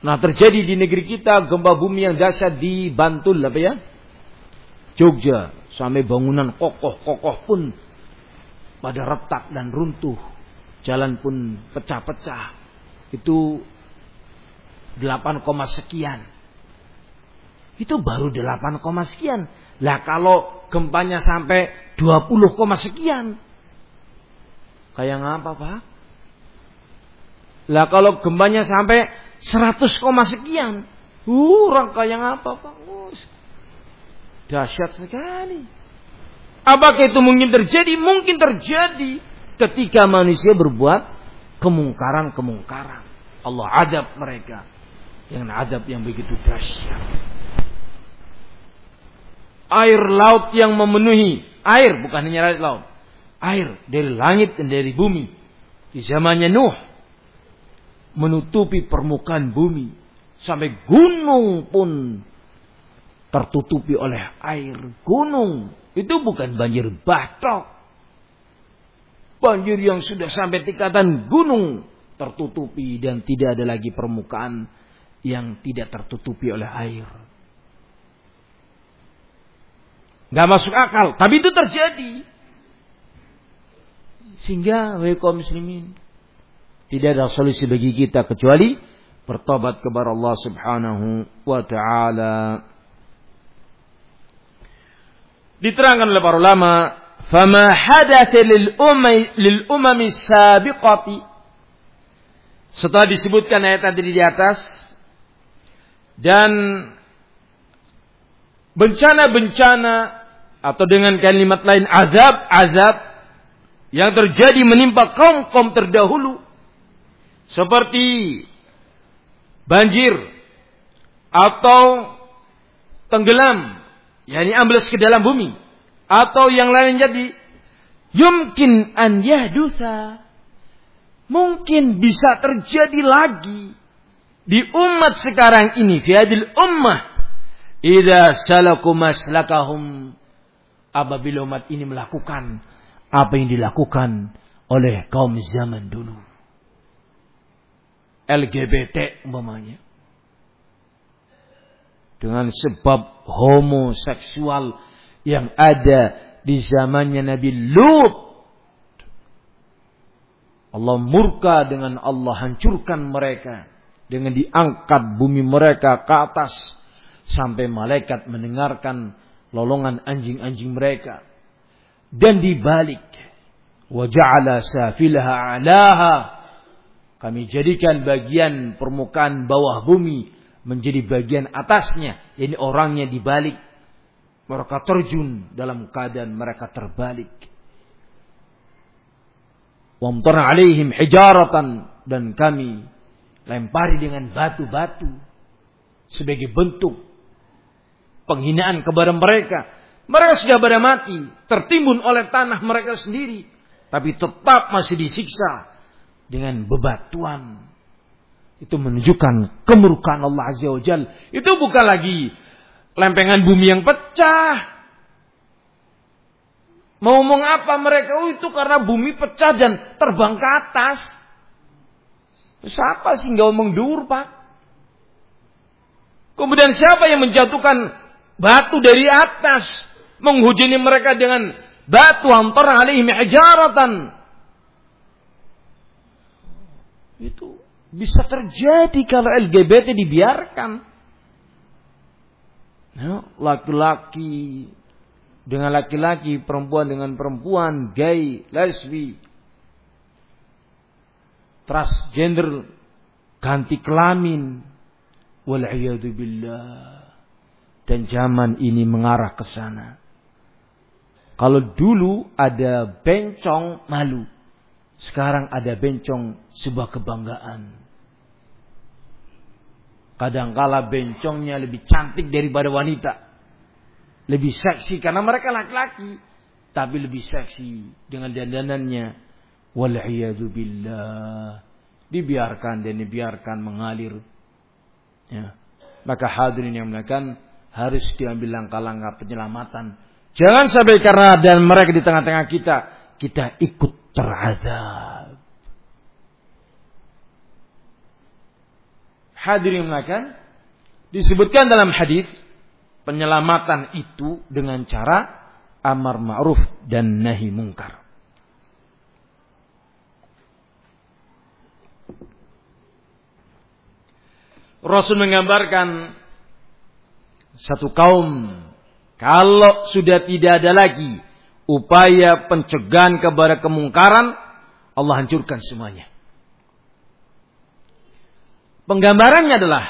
Nah terjadi di negeri kita gempa bumi yang dahsyat di Bantul apa ya? Jogja. Sampai bangunan kokoh-kokoh pun pada retak dan runtuh. Jalan pun pecah-pecah. Itu 8, sekian. Itu baru 8, sekian. Lah kalau gempanya sampai 20, sekian. Kayak ngapa Pak? Lah kalau gempanya sampai 100, sekian. Uh, rangka yang apa Pak? Dahsyat sekali. Apakah itu mungkin terjadi? Mungkin terjadi ketika manusia berbuat kemungkaran-kemungkaran. Allah adab mereka dengan adab yang begitu dahsyat. Air laut yang memenuhi air bukan hanya laut, air dari langit dan dari bumi. Di zamannya Nuh menutupi permukaan bumi sampai gunung pun tertutupi oleh air gunung. Itu bukan banjir batok. Banjir yang sudah sampai tingkatan gunung tertutupi dan tidak ada lagi permukaan yang tidak tertutupi oleh air. Gak masuk akal, tapi itu terjadi. Sehingga kaum muslimin tidak ada solusi bagi kita kecuali bertobat kepada Allah Subhanahu wa taala. Diterangkan oleh para ulama, "Fama hadatha lil ummi lil umami sabiqati" Setelah disebutkan ayat tadi di atas, dan bencana-bencana atau dengan kalimat lain azab-azab yang terjadi menimpa kaum-kaum terdahulu. Seperti banjir atau tenggelam yakni ambles ke dalam bumi atau yang lain jadi yumkin an yahdusa. Mungkin bisa terjadi lagi di umat sekarang ini fi hadil ummah idza salaku maslakahum apabila umat ini melakukan apa yang dilakukan oleh kaum zaman dulu. LGBT umpamanya. Dengan sebab homoseksual yang ada di zamannya Nabi Lut. Allah murka dengan Allah hancurkan mereka dengan diangkat bumi mereka ke atas sampai malaikat mendengarkan lolongan anjing-anjing mereka. Dan dibalik wa ja'ala safilaha alaha kami jadikan bagian permukaan bawah bumi menjadi bagian atasnya ini orangnya dibalik. Mereka terjun dalam keadaan mereka terbalik. Wamtarna alaihim hijaratan dan kami lempari dengan batu-batu sebagai bentuk penghinaan kepada mereka. Mereka sudah pada mati, tertimbun oleh tanah mereka sendiri, tapi tetap masih disiksa dengan bebatuan. Itu menunjukkan kemurkaan Allah Azza wa Jal. Itu bukan lagi lempengan bumi yang pecah. Mau ngomong apa mereka? Oh itu karena bumi pecah dan terbang ke atas. Siapa sih nggak omong dur, Pak? Kemudian siapa yang menjatuhkan batu dari atas, menghujani mereka dengan batu antar alaihim hijaratan. Itu bisa terjadi kalau LGBT dibiarkan. Ya, laki-laki dengan laki-laki, perempuan dengan perempuan, gay, lesbi, transgender, ganti kelamin. Dan zaman ini mengarah ke sana. Kalau dulu ada bencong malu. Sekarang ada bencong sebuah kebanggaan. Kadangkala bencongnya lebih cantik daripada wanita. Lebih seksi karena mereka laki-laki. Tapi lebih seksi dengan dandanannya. Wal'iyadu billah. Dibiarkan dan dibiarkan mengalir. Ya. Maka hadirin yang melakukan harus diambil langkah-langkah penyelamatan. Jangan sampai karena dan mereka di tengah-tengah kita, kita ikut terazab. Hadirin makan disebutkan dalam hadis penyelamatan itu dengan cara amar ma'ruf dan nahi mungkar. Rasul menggambarkan satu kaum kalau sudah tidak ada lagi upaya pencegahan kepada kemungkaran, Allah hancurkan semuanya. Penggambarannya adalah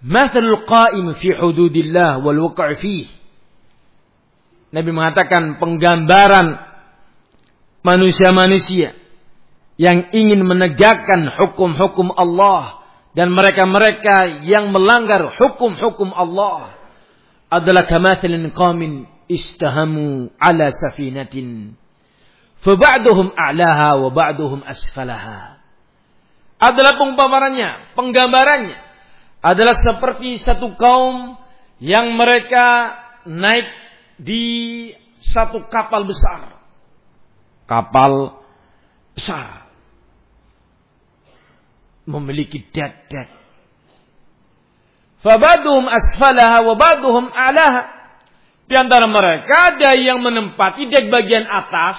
Mathalul qa'im fi hududillah wal wuqa' fih. Nabi mengatakan penggambaran manusia-manusia yang ingin menegakkan hukum-hukum Allah dan mereka-mereka yang melanggar hukum-hukum Allah adalah kamathalin qaumin istahamu ala safinatin faba'duhum a'laha wa ba'duhum asfalaha adalah penggambarannya, penggambarannya adalah seperti satu kaum yang mereka naik di satu kapal besar. Kapal besar. Memiliki dek-dek. Fabaduhum asfalaha wa baduhum a'laha. Di antara mereka ada yang menempati dek bagian atas.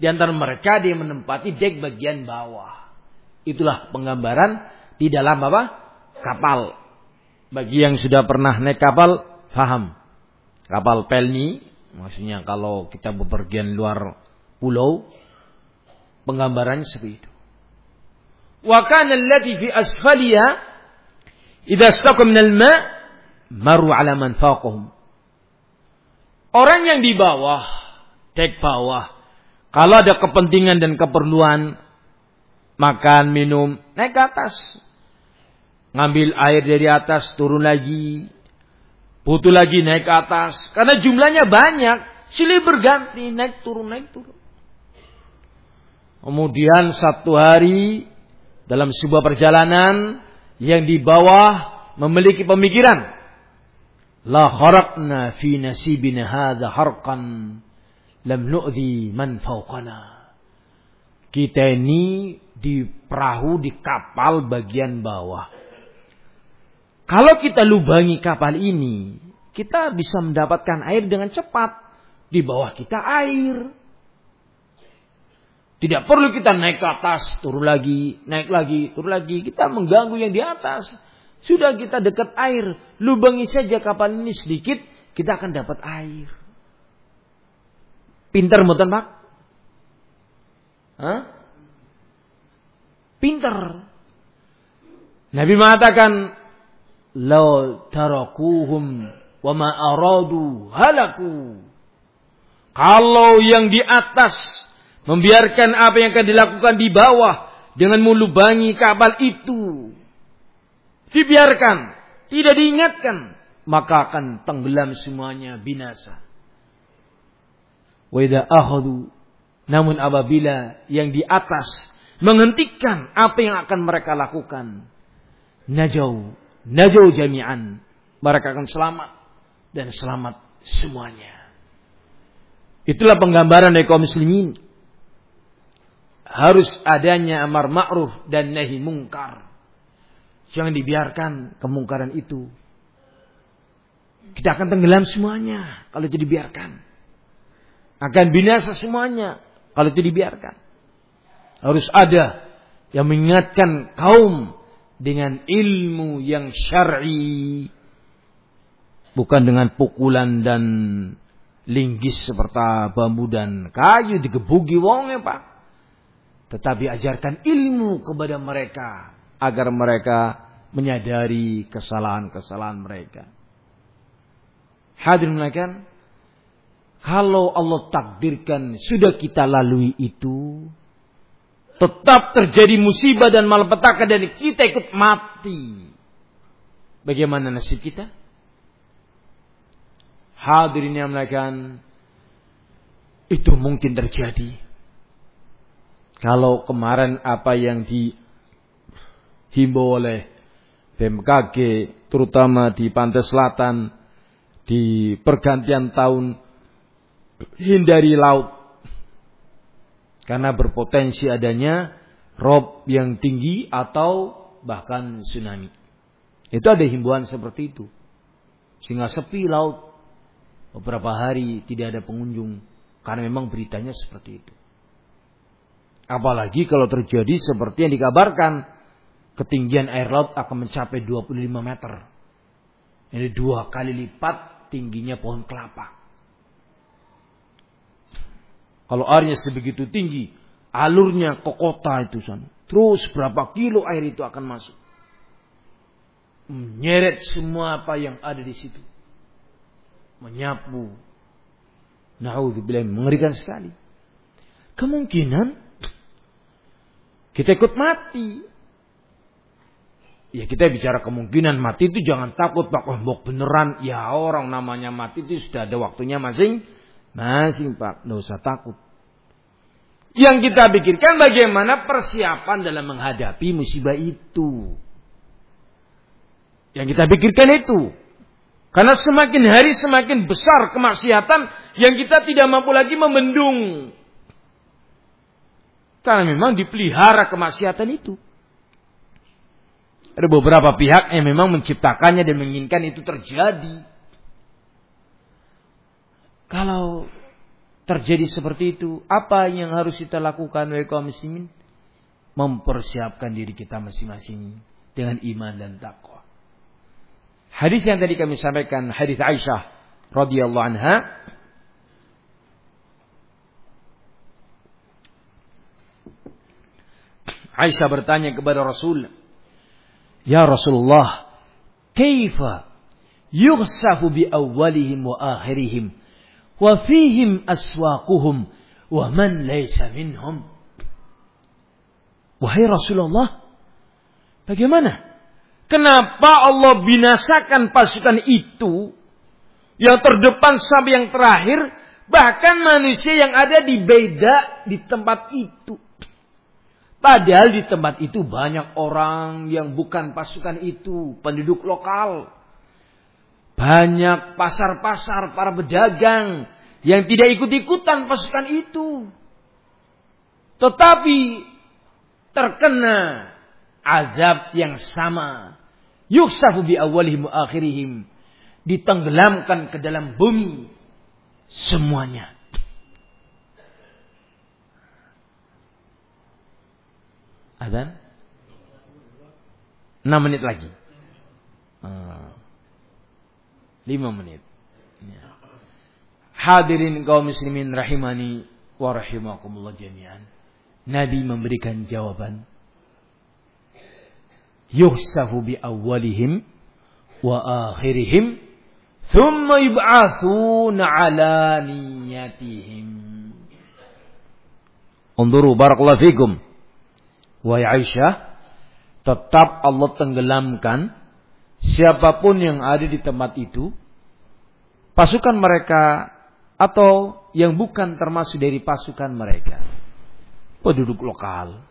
Di antara mereka ada yang menempati dek bagian bawah. Itulah penggambaran di dalam apa? Kapal. Bagi yang sudah pernah naik kapal, paham. Kapal pelni, maksudnya kalau kita bepergian luar pulau, penggambarannya seperti itu. Wa kana alladhi fi asfaliha idza istaqa min al-ma' maru ala man faqahum. Orang yang di bawah, dek bawah, kalau ada kepentingan dan keperluan makan, minum, naik ke atas. Ngambil air dari atas, turun lagi. Butuh lagi naik ke atas. Karena jumlahnya banyak. Silih berganti, naik turun, naik turun. Kemudian satu hari dalam sebuah perjalanan yang di bawah memiliki pemikiran. La kharaqna fi nasibina hadha harqan lam nu'zi man fawqana. Kita ini di perahu, di kapal bagian bawah. Kalau kita lubangi kapal ini, kita bisa mendapatkan air dengan cepat. Di bawah kita air. Tidak perlu kita naik ke atas, turun lagi, naik lagi, turun lagi. Kita mengganggu yang di atas. Sudah kita dekat air, lubangi saja kapal ini sedikit, kita akan dapat air. Pintar mutan pak? Hah? Pinter. Nabi mengatakan, "Lau tarakuhum wa ma aradu halaku." Kalau yang di atas membiarkan apa yang akan dilakukan di bawah dengan melubangi kapal itu, dibiarkan, tidak diingatkan, maka akan tenggelam semuanya binasa. Wa namun apabila yang di atas menghentikan apa yang akan mereka lakukan. Najau, najau jami'an. Mereka akan selamat dan selamat semuanya. Itulah penggambaran dari kaum muslimin. Harus adanya amar ma'ruf dan nahi mungkar. Jangan dibiarkan kemungkaran itu. Kita akan tenggelam semuanya kalau itu dibiarkan. Akan binasa semuanya kalau itu dibiarkan. Harus ada yang mengingatkan kaum dengan ilmu yang syar'i bukan dengan pukulan dan linggis seperti bambu dan kayu digebuki wong ya Pak. Tetapi ajarkan ilmu kepada mereka agar mereka menyadari kesalahan-kesalahan mereka. Hadirin kan kalau Allah takdirkan sudah kita lalui itu, tetap terjadi musibah dan malapetaka dan kita ikut mati. Bagaimana nasib kita? Hadirin yang melakukan itu mungkin terjadi. Kalau kemarin apa yang dihimbau oleh BMKG, terutama di pantai selatan, di pergantian tahun, hindari laut karena berpotensi adanya rob yang tinggi atau bahkan tsunami. Itu ada himbauan seperti itu. Sehingga sepi laut. Beberapa hari tidak ada pengunjung. Karena memang beritanya seperti itu. Apalagi kalau terjadi seperti yang dikabarkan. Ketinggian air laut akan mencapai 25 meter. Ini dua kali lipat tingginya pohon kelapa. Kalau airnya sebegitu tinggi, alurnya ke kota itu sana. Terus berapa kilo air itu akan masuk. Menyeret semua apa yang ada di situ. Menyapu. Naudzubillah mengerikan sekali. Kemungkinan kita ikut mati. Ya kita bicara kemungkinan mati itu jangan takut Pak. Oh, beneran. Ya orang namanya mati itu sudah ada waktunya masing masing Pak, tidak usah takut. Yang kita pikirkan bagaimana persiapan dalam menghadapi musibah itu. Yang kita pikirkan itu. Karena semakin hari semakin besar kemaksiatan yang kita tidak mampu lagi membendung. Karena memang dipelihara kemaksiatan itu. Ada beberapa pihak yang memang menciptakannya dan menginginkan itu terjadi. Kalau terjadi seperti itu, apa yang harus kita lakukan wahai kaum muslimin? Mempersiapkan diri kita masing-masing dengan iman dan takwa. Hadis yang tadi kami sampaikan, hadis Aisyah radhiyallahu anha, Aisyah bertanya kepada Rasul, "Ya Rasulullah, kaifa yughsafu bi awwalihim wa akhirihim wa fihim aswaquhum wa man laysa minhum. Wahai Rasulullah, bagaimana? Kenapa Allah binasakan pasukan itu yang terdepan sampai yang terakhir, bahkan manusia yang ada di beda di tempat itu. Padahal di tempat itu banyak orang yang bukan pasukan itu, penduduk lokal. Banyak pasar-pasar para pedagang yang tidak ikut-ikutan pasukan itu. Tetapi terkena azab yang sama. Yuksafu bi awalihim akhirihim. Ditenggelamkan ke dalam bumi. Semuanya. Adan? 6 menit lagi. Hmm. Lima menit. Ya. Hadirin kaum muslimin rahimani wa rahimakumullah jami'an. Nabi memberikan jawaban. Yuhsafu bi awalihim wa akhirihim thumma yub'athuna ala niyatihim. Unduru barakallahu fikum. Wahai Aisyah, tetap Allah tenggelamkan siapa pun yang ada di tempat itu, pasukan mereka atau yang bukan termasuk dari pasukan mereka, penduduk lokal,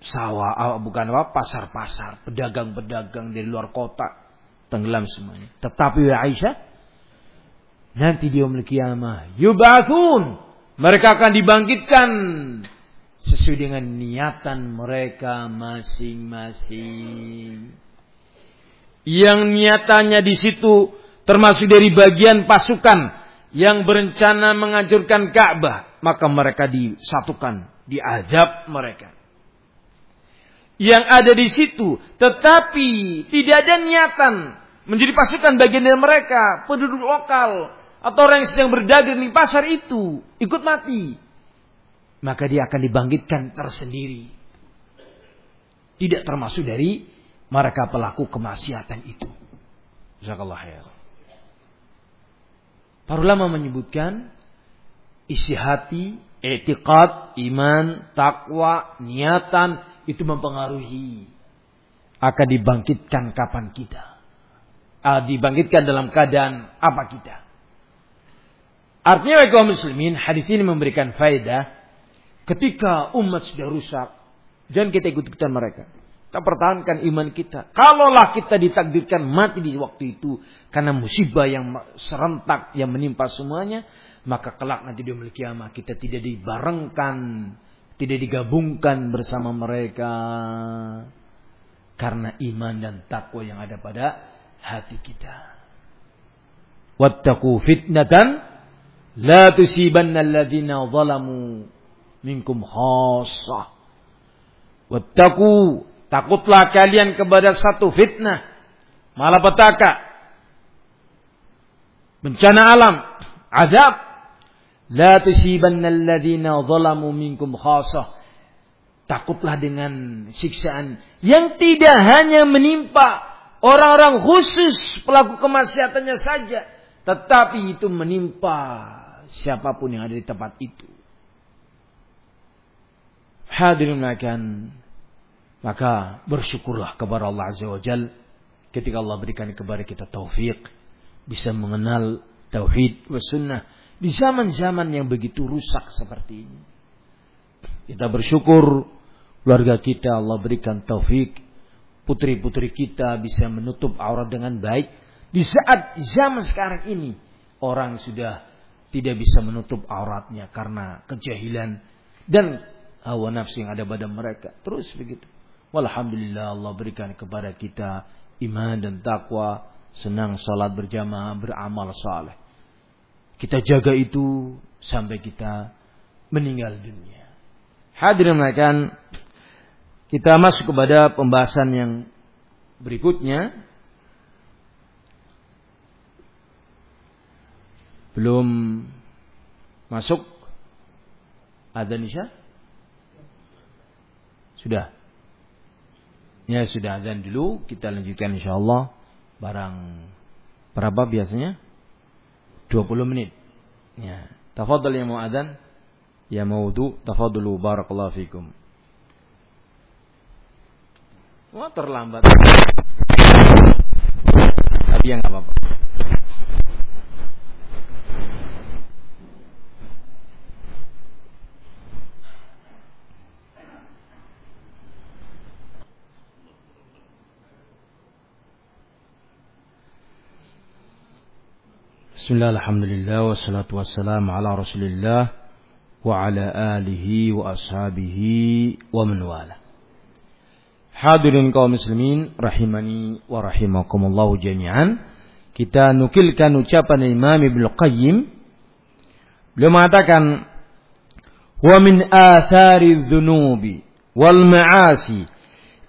sawah, ah, bukan apa, pasar-pasar, pedagang-pedagang dari luar kota, tenggelam semuanya. Tetapi ya Aisyah, nanti memiliki kiamah, yubatun, mereka akan dibangkitkan sesuai dengan niatan mereka masing-masing. Yang niatannya di situ termasuk dari bagian pasukan yang berencana menghancurkan Ka'bah, maka mereka disatukan, diazab mereka. Yang ada di situ, tetapi tidak ada niatan menjadi pasukan bagian dari mereka, penduduk lokal atau orang yang sedang berdagang di pasar itu ikut mati. Maka dia akan dibangkitkan tersendiri. Tidak termasuk dari mereka pelaku kemaksiatan itu. Jazakallah khair. Para ulama menyebutkan isi hati, etikad, iman, takwa, niatan itu mempengaruhi akan dibangkitkan kapan kita. Uh, dibangkitkan dalam keadaan apa kita. Artinya kaum muslimin, hadis ini memberikan faedah ketika umat sudah rusak, jangan kita ikut-ikutan mereka. Kita pertahankan iman kita. Kalaulah kita ditakdirkan mati di waktu itu karena musibah yang serentak yang menimpa semuanya, maka kelak nanti di memiliki kiamat kita tidak dibarengkan, tidak digabungkan bersama mereka karena iman dan takwa yang ada pada hati kita. Wattaqu fitnatan la tusibanna alladhina zalamu minkum khassah. Wattaqu Takutlah kalian kepada satu fitnah. Malapetaka. Bencana alam. Azab. La tusibanna alladhina zalamu minkum khasah. Takutlah dengan siksaan yang tidak hanya menimpa orang-orang khusus pelaku kemaksiatannya saja, tetapi itu menimpa siapa pun yang ada di tempat itu. Hadirin makan maka bersyukurlah kepada Allah Azza wa Jal. Ketika Allah berikan kepada kita taufik bisa mengenal tauhid wa sunnah di zaman-zaman yang begitu rusak seperti ini. Kita bersyukur keluarga kita Allah berikan taufik putri-putri kita bisa menutup aurat dengan baik. Di saat zaman sekarang ini orang sudah tidak bisa menutup auratnya karena kejahilan dan hawa nafsu yang ada pada mereka terus begitu Walhamdulillah Allah berikan kepada kita iman dan takwa, senang salat berjamaah, beramal saleh. Kita jaga itu sampai kita meninggal dunia. Hadirin melakukan kita masuk kepada pembahasan yang berikutnya. Belum masuk ada Nisha? Sudah. Ya sudah azan dulu, kita lanjutkan insyaallah barang berapa biasanya? 20 menit. Ya. Tafadhal ya muadzan. Ya maudu, tafadhalu barakallahu fikum. Wah terlambat. Tapi ya nggak apa-apa. Bismillah, alhamdulillah, wassalatu wassalam ala rasulillah wa ala alihi wa ashabihi wa man wala. Hadirin kaum muslimin rahimani wa rahimakumullah jami'an. Kita nukilkan ucapan Imam Ibnu Qayyim. Beliau mengatakan, "Wa min athari dzunubi wal ma'asi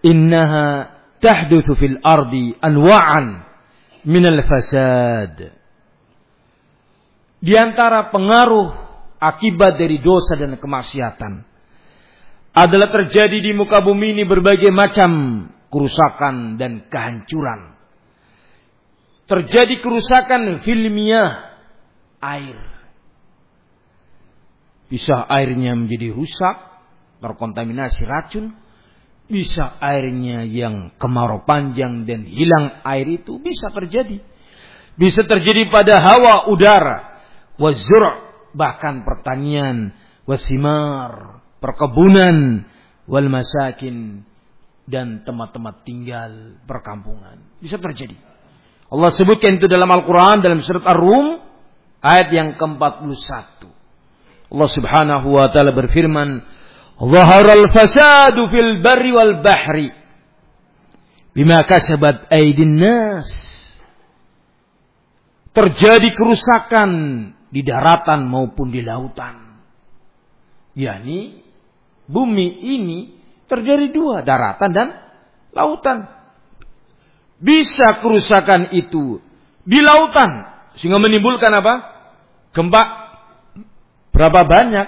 innaha tahdutsu fil ardi anwa'an min al fasad." Di antara pengaruh akibat dari dosa dan kemaksiatan adalah terjadi di muka bumi ini berbagai macam kerusakan dan kehancuran. Terjadi kerusakan filmiah air. Bisa airnya menjadi rusak, terkontaminasi racun. Bisa airnya yang kemarau panjang dan hilang air itu bisa terjadi. Bisa terjadi pada hawa udara wazur' bahkan pertanian, wasimar, perkebunan, wal masakin dan tempat-tempat tinggal perkampungan. Bisa terjadi. Allah sebutkan itu dalam Al-Quran dalam surat Ar-Rum ayat yang ke-41. Allah subhanahu wa ta'ala berfirman, Zaharal fasadu fil barri wal bahri. Bima kasabat aidin nas. Terjadi kerusakan di daratan maupun di lautan. yakni bumi ini terjadi dua, daratan dan lautan. Bisa kerusakan itu di lautan sehingga menimbulkan apa? Gempa. Berapa banyak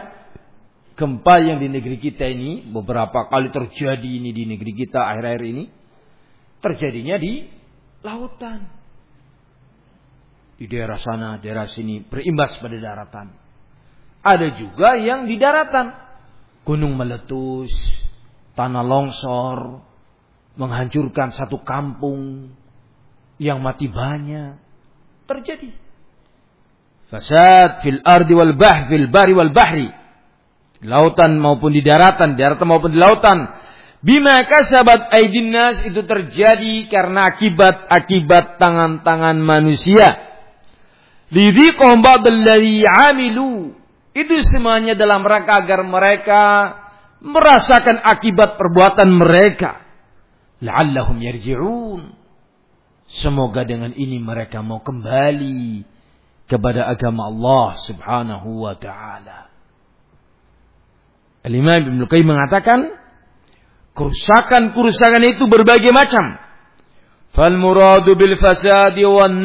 gempa yang di negeri kita ini beberapa kali terjadi ini di negeri kita akhir-akhir ini terjadinya di lautan. Di daerah sana, daerah sini berimbas pada daratan. Ada juga yang di daratan. Gunung meletus, tanah longsor, menghancurkan satu kampung yang mati banyak. Terjadi. Fasad fil ardi wal bah fil bari wal bahri. Lautan maupun di daratan, daratan maupun di lautan. Bima kasabat aidin nas itu terjadi karena akibat-akibat tangan-tangan manusia. Lidhiqhum ba'dalladhi amilu. Itu semuanya dalam rangka agar mereka merasakan akibat perbuatan mereka. La'allahum yarji'un. Semoga dengan ini mereka mau kembali kepada agama Allah Subhanahu wa taala. Al-Imam Ibnu Qayyim mengatakan, kerusakan-kerusakan itu berbagai macam. Fal muradu bil fasadi wan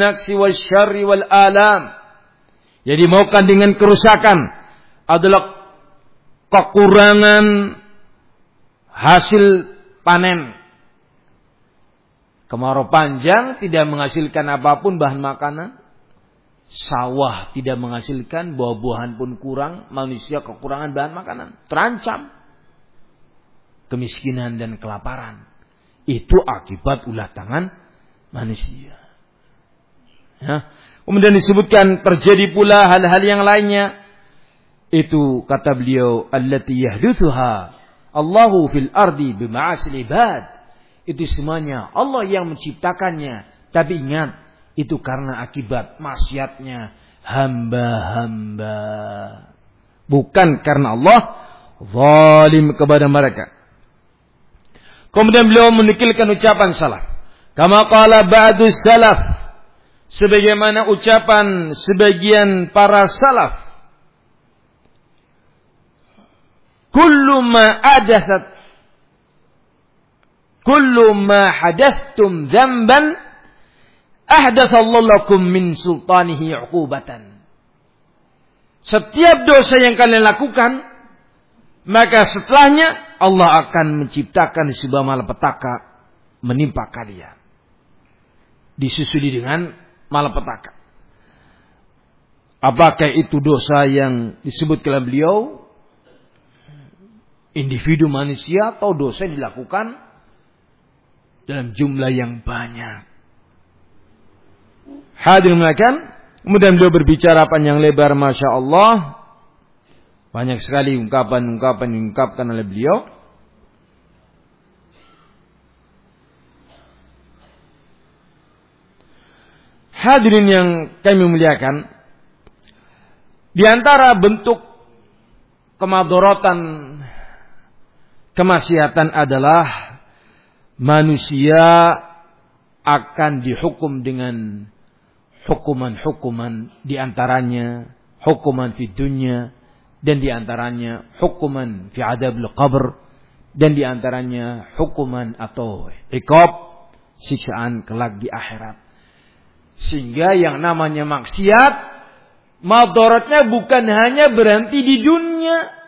alam. Jadi maukan dengan kerusakan adalah kekurangan hasil panen. Kemarau panjang tidak menghasilkan apa pun bahan makanan sawah tidak menghasilkan, buah-buahan pun kurang, manusia kekurangan bahan makanan, terancam kemiskinan dan kelaparan. Itu akibat ulah tangan manusia. Ya. Kemudian disebutkan terjadi pula hal-hal yang lainnya. Itu kata beliau, allati yahduthuha Allahu fil ardi bima'asil ibad. Itu semuanya Allah yang menciptakannya. Tapi ingat, itu karena akibat maksiatnya hamba-hamba. Bukan karena Allah zalim kepada mereka. Kemudian beliau menukilkan ucapan salaf. Kama qala ba'du salaf. Sebagaimana ucapan sebagian para salaf. Kullu ma adathat Kullu ma hadathtum dhanban ahdatsallahu min sultanihi uqubatan. Setiap dosa yang kalian lakukan, maka setelahnya Allah akan menciptakan sebuah malapetaka menimpa kalian. Disusuli dengan malapetaka. Apakah itu dosa yang disebut oleh beliau? Individu manusia atau dosa yang dilakukan dalam jumlah yang banyak. Hadir melakukan. Kemudian beliau berbicara panjang lebar Masya Allah. Banyak sekali ungkapan-ungkapan yang diungkapkan oleh beliau. Hadirin yang kami muliakan. Di antara bentuk kemadorotan kemaksiatan adalah manusia akan dihukum dengan hukuman-hukuman di antaranya hukuman di dunia dan di antaranya hukuman fi adabul qabr dan di antaranya hukuman atau iqab siksaan kelak di akhirat. Sehingga yang namanya maksiat madaratnya bukan hanya berhenti di dunia,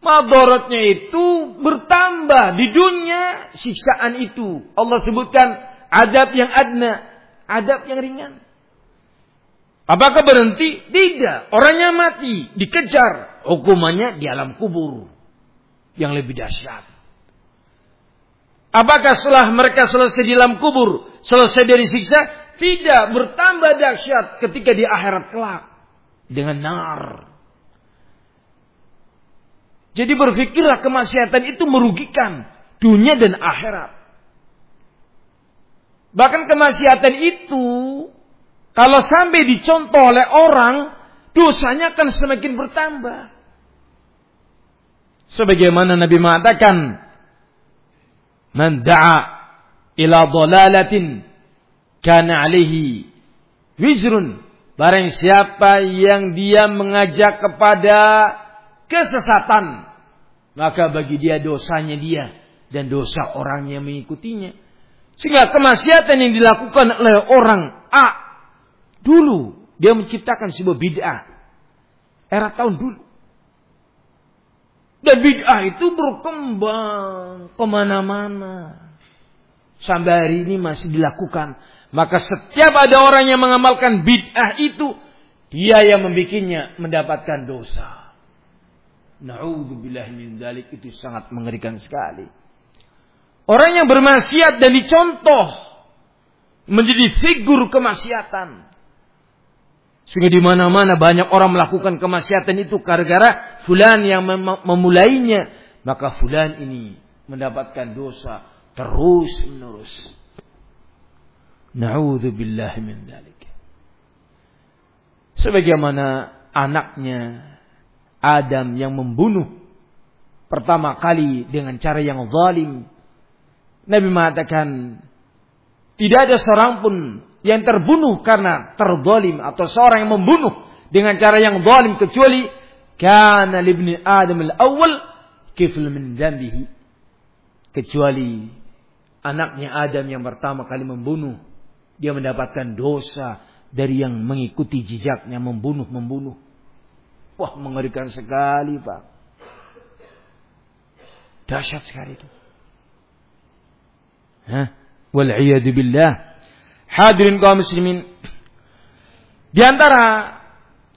Madaratnya itu bertambah di dunia siksaan itu. Allah sebutkan adab yang adna, adab yang ringan. Apakah berhenti? Tidak. Orangnya mati, dikejar. Hukumannya di alam kubur. Yang lebih dahsyat. Apakah setelah mereka selesai di alam kubur, selesai dari siksa? Tidak, bertambah dahsyat ketika di akhirat kelak. Dengan nar. Jadi berpikirlah kemaksiatan itu merugikan dunia dan akhirat. Bahkan kemaksiatan itu kalau sampai dicontoh oleh orang, dosanya akan semakin bertambah. Sebagaimana Nabi mengatakan, "Man da'a ila dhalalatin kana alaihi wizrun." Barang siapa yang dia mengajak kepada kesesatan, maka bagi dia dosanya dia dan dosa orang yang mengikutinya. Sehingga kemaksiatan yang dilakukan oleh orang A dulu dia menciptakan sebuah bid'ah. Era tahun dulu. Dan bid'ah itu berkembang ke mana-mana. Sampai hari ini masih dilakukan. Maka setiap ada orang yang mengamalkan bid'ah itu, dia yang membikinnya mendapatkan dosa. Na'udzubillah min dalik itu sangat mengerikan sekali. Orang yang bermaksiat dan dicontoh menjadi figur kemaksiatan. Sehingga di mana-mana banyak orang melakukan kemaksiatan itu gara-gara fulan yang mem memulainya. Maka fulan ini mendapatkan dosa terus menerus. Na'udzubillah min dzalik. Sebagaimana anaknya Adam yang membunuh pertama kali dengan cara yang zalim Nabi mengatakan tidak ada seorang pun yang terbunuh karena terdolim atau seorang yang membunuh dengan cara yang zalim kecuali karena libni Adam al-awwal kifl min kecuali anaknya Adam yang pertama kali membunuh dia mendapatkan dosa dari yang mengikuti jejaknya membunuh membunuh wah mengerikan sekali Pak. Dahsyat sekali itu. Wal billah. Hadirin kaum muslimin, di antara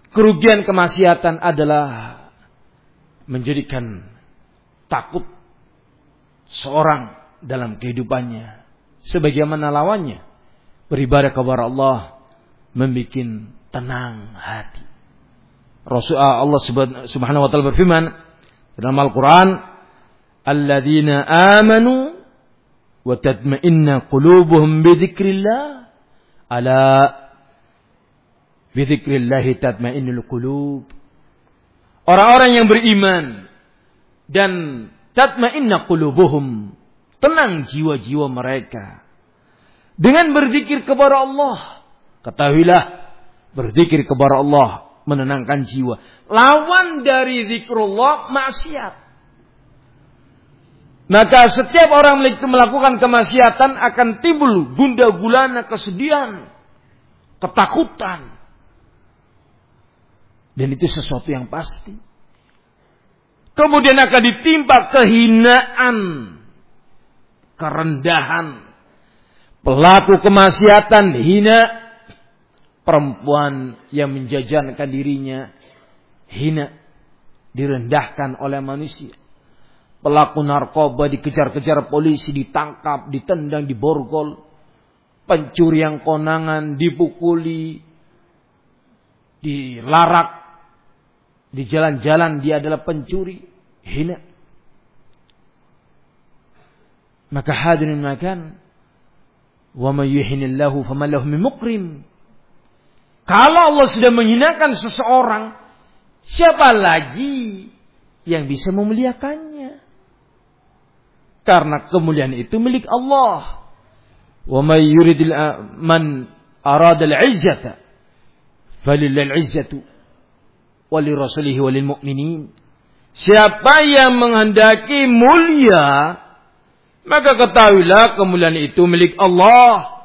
kerugian kemaksiatan adalah menjadikan takut seorang dalam kehidupannya sebagaimana lawannya beribadah kepada Allah membuat tenang hati. Rasulullah Allah Subhanahu wa taala berfirman dalam Al-Qur'an, "Alladzina amanu wa tatma'inna qulubuhum bi dzikrillah." Ala bidzikrillahi tatmainnul qulub. Orang-orang yang beriman dan tatmainna qulubuhum. Tenang jiwa-jiwa mereka. Dengan berzikir kepada Allah. Ketahuilah berzikir kepada Allah menenangkan jiwa. Lawan dari zikrullah maksiat maka setiap orang melakukan kemaksiatan akan timbul gunda gulana kesedihan, ketakutan. Dan itu sesuatu yang pasti. Kemudian akan ditimpa kehinaan, kerendahan. Pelaku kemaksiatan hina, perempuan yang menjajankan dirinya hina, direndahkan oleh manusia Pelaku narkoba dikejar-kejar polisi, ditangkap, ditendang, diborgol. Pencuri yang konangan dipukuli, dilarak. Di jalan-jalan dia adalah pencuri. Hina. Maka hadirin makan. Wa may yuhinillahu famalahu min mukrim. Kalau Allah sudah menghinakan seseorang, siapa lagi yang bisa memuliakannya? Karena kemuliaan itu milik Allah. Wa may yuridil man arada al-'izzata wa lirasulihi wa lil mu'minin. Siapa yang menghendaki mulia, maka ketahuilah kemuliaan itu milik Allah,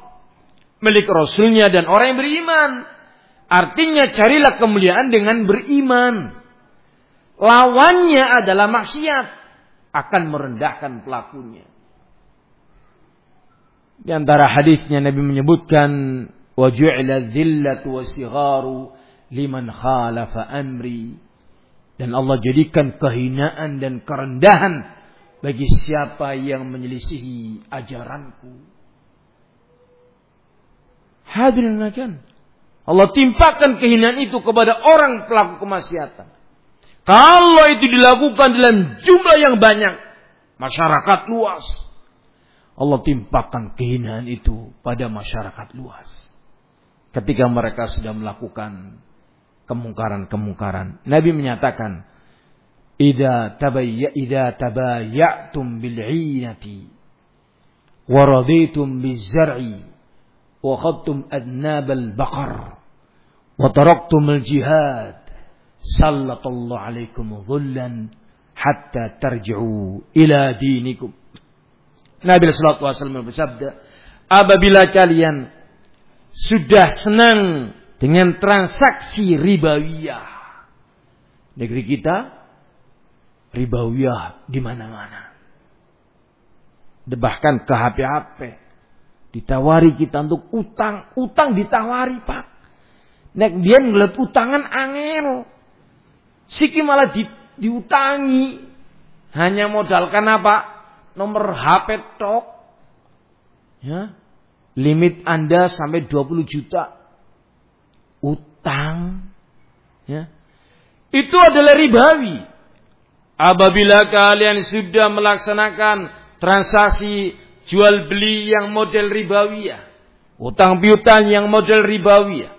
milik Rasulnya dan orang yang beriman. Artinya carilah kemuliaan dengan beriman. Lawannya adalah maksiat akan merendahkan pelakunya. Di antara hadisnya Nabi menyebutkan waju'ila dzillatu wasigharu liman khalafa amri dan Allah jadikan kehinaan dan kerendahan bagi siapa yang menyelisihi ajaranku. Hadirin makan. Allah timpakan kehinaan itu kepada orang pelaku kemaksiatan. Kalau itu dilakukan dalam jumlah yang banyak, masyarakat luas, Allah timpakan kehinaan itu pada masyarakat luas. Ketika mereka sudah melakukan kemungkaran-kemungkaran. Nabi menyatakan, idza tabayya idza tabayatum bil 'inati wa raditum biz zar'i wa adnab al baqar wa al jihad sallallahu alaikum dhullan hatta tarji'u ila dinikum Nabi sallallahu alaihi wasallam bersabda apabila kalian sudah senang dengan transaksi ribawiyah negeri kita ribawiyah di mana-mana. Bahkan ke HP-HP. Ditawari kita untuk utang. Utang ditawari pak. Nek dia ngeliat utangan angin, Siki malah di, diutangi. Hanya modalkan apa? Nomor HP tok. Ya. Limit Anda sampai 20 juta. Utang. Ya. Itu adalah ribawi. Apabila kalian sudah melaksanakan transaksi jual beli yang model ribawiyah, utang piutang yang model ribawiyah,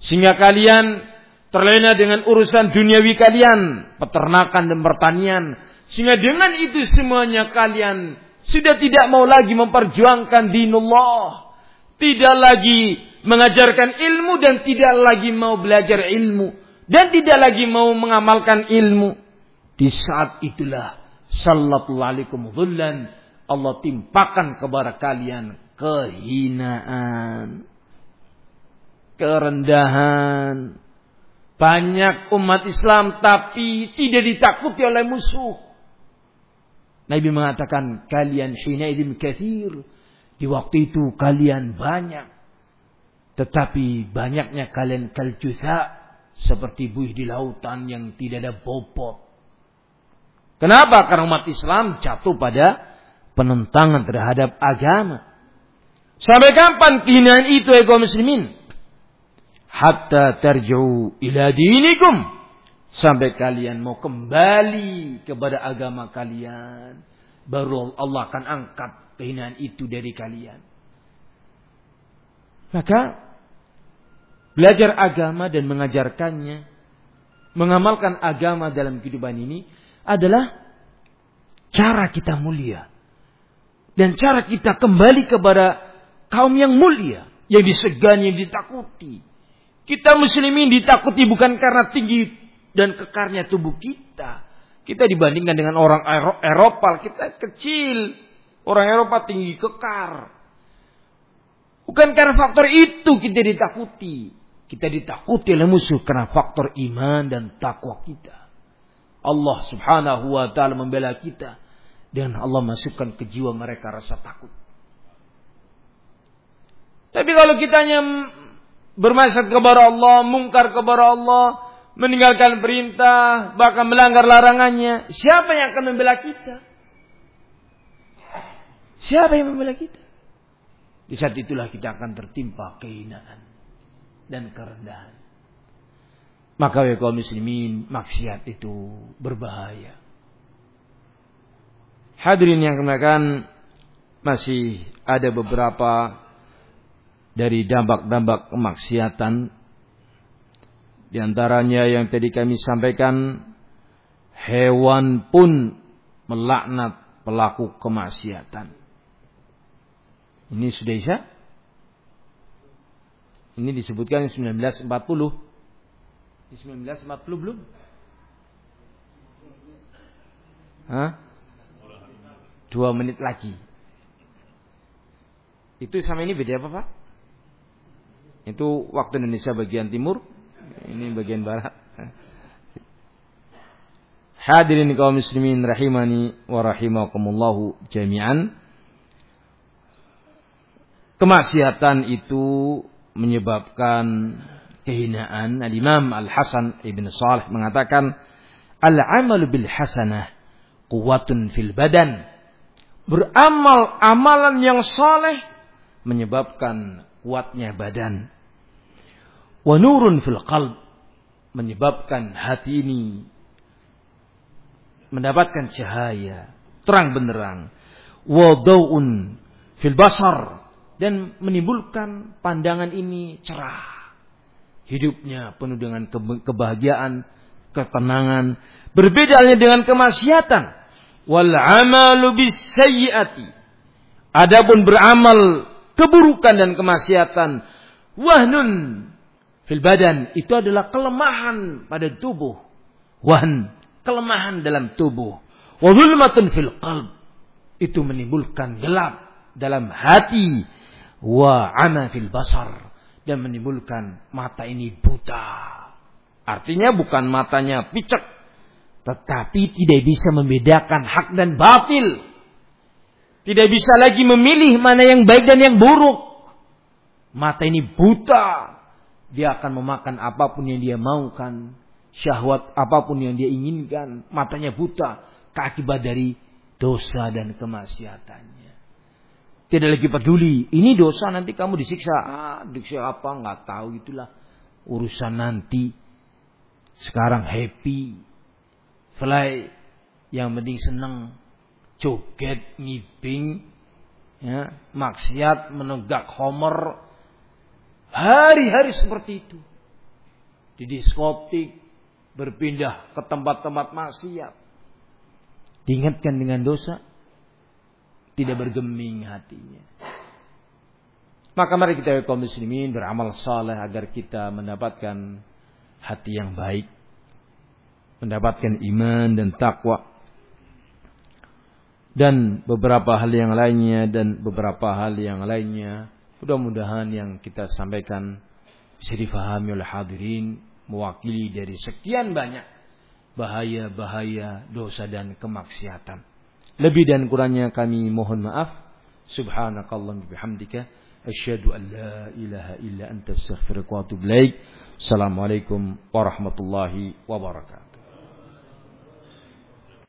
sehingga kalian terlena dengan urusan duniawi kalian, peternakan dan pertanian, sehingga dengan itu semuanya kalian sudah tidak mau lagi memperjuangkan dinullah, tidak lagi mengajarkan ilmu dan tidak lagi mau belajar ilmu. Dan tidak lagi mau mengamalkan ilmu. Di saat itulah sallallahu dhullan Allah timpakan kepada kalian kehinaan, kerendahan. Banyak umat Islam tapi tidak ditakuti oleh musuh. Nabi mengatakan kalian hina idim kathir. Di waktu itu kalian banyak. Tetapi banyaknya kalian kaljusa. Seperti buih di lautan yang tidak ada bobot. Kenapa? Karena umat Islam jatuh pada penentangan terhadap agama. Sampai kapan kehinaan itu ego muslimin? Hatta terjauh ila dinikum. Sampai kalian mau kembali kepada agama kalian. Baru Allah akan angkat kehinaan itu dari kalian. Maka belajar agama dan mengajarkannya, mengamalkan agama dalam kehidupan ini adalah cara kita mulia. Dan cara kita kembali kepada kaum yang mulia. Yang disegani, yang ditakuti. Kita muslimin ditakuti bukan karena tinggi dan kekarnya tubuh kita. Kita dibandingkan dengan orang Eropa, kita kecil. Orang Eropa tinggi kekar. Bukan karena faktor itu kita ditakuti. Kita ditakuti oleh musuh karena faktor iman dan takwa kita. Allah subhanahu wa ta'ala membela kita. Dan Allah masukkan ke jiwa mereka rasa takut. Tapi kalau kita hanya bermaksud kepada Allah, mungkar kepada Allah, meninggalkan perintah, bahkan melanggar larangannya, siapa yang akan membela kita? Siapa yang membela kita? Di saat itulah kita akan tertimpa kehinaan dan kerendahan. Maka ya kaum muslimin, maksiat itu berbahaya. Hadirin yang kemudian masih ada beberapa dari dampak-dampak kemaksiatan di antaranya yang tadi kami sampaikan hewan pun melaknat pelaku kemaksiatan. Ini sudah bisa? Ini disebutkan 1940 di 1940 belum? Hah? Dua menit lagi. Itu sama ini beda apa Pak? Itu waktu Indonesia bagian timur, ini bagian barat. Hadirin kaum muslimin rahimani wa rahimakumullahu jami'an. Kemaksiatan itu menyebabkan kehinaan. Al-Imam Al-Hasan Ibn Salih mengatakan, Al-amal bil hasanah kuwatun fil badan. Beramal amalan yang soleh menyebabkan kuatnya badan. Wa nurun fil qalb menyebabkan hati ini mendapatkan cahaya terang benderang. Wa daun fil basar dan menimbulkan pandangan ini cerah hidupnya penuh dengan kebahagiaan, ketenangan. Berbeda halnya dengan kemaksiatan. Wal amalu bis Adapun beramal keburukan dan kemaksiatan wahnun fil badan itu adalah kelemahan pada tubuh. Wahn, kelemahan dalam tubuh. Wa zulmatun fil qalb. Itu menimbulkan gelap dalam hati. Wa ama fil basar. Dan menimbulkan mata ini buta. Artinya bukan matanya picek. Tetapi tidak bisa membedakan hak dan batil. Tidak bisa lagi memilih mana yang baik dan yang buruk. Mata ini buta. Dia akan memakan apa pun yang dia maukan. Syahwat apa pun yang dia inginkan. Matanya buta. Keakibat dari dosa dan kemaksiatannya. Tidak lagi peduli. Ini dosa nanti kamu disiksa. Ah, disiksa apa? Nggak tahu itulah. Urusan nanti. Sekarang happy. Fly. Yang penting senang joget, ngibing, ya, maksiat, menegak homer, hari-hari seperti itu. Di diskotik, berpindah ke tempat-tempat maksiat. Diingatkan dengan dosa, tidak bergeming hatinya. Maka mari kita kaum muslimin beramal saleh agar kita mendapatkan hati yang baik, mendapatkan iman dan takwa dan beberapa hal yang lainnya dan beberapa hal yang lainnya mudah-mudahan yang kita sampaikan bisa difahami oleh hadirin mewakili dari sekian banyak bahaya-bahaya dosa dan kemaksiatan. Lebih dan kurangnya kami mohon maaf. Subhanakallah bihamdika. Asyhadu an la ilaha illa anta astaghfiruka wa atubu ilaik. Assalamualaikum warahmatullahi wabarakatuh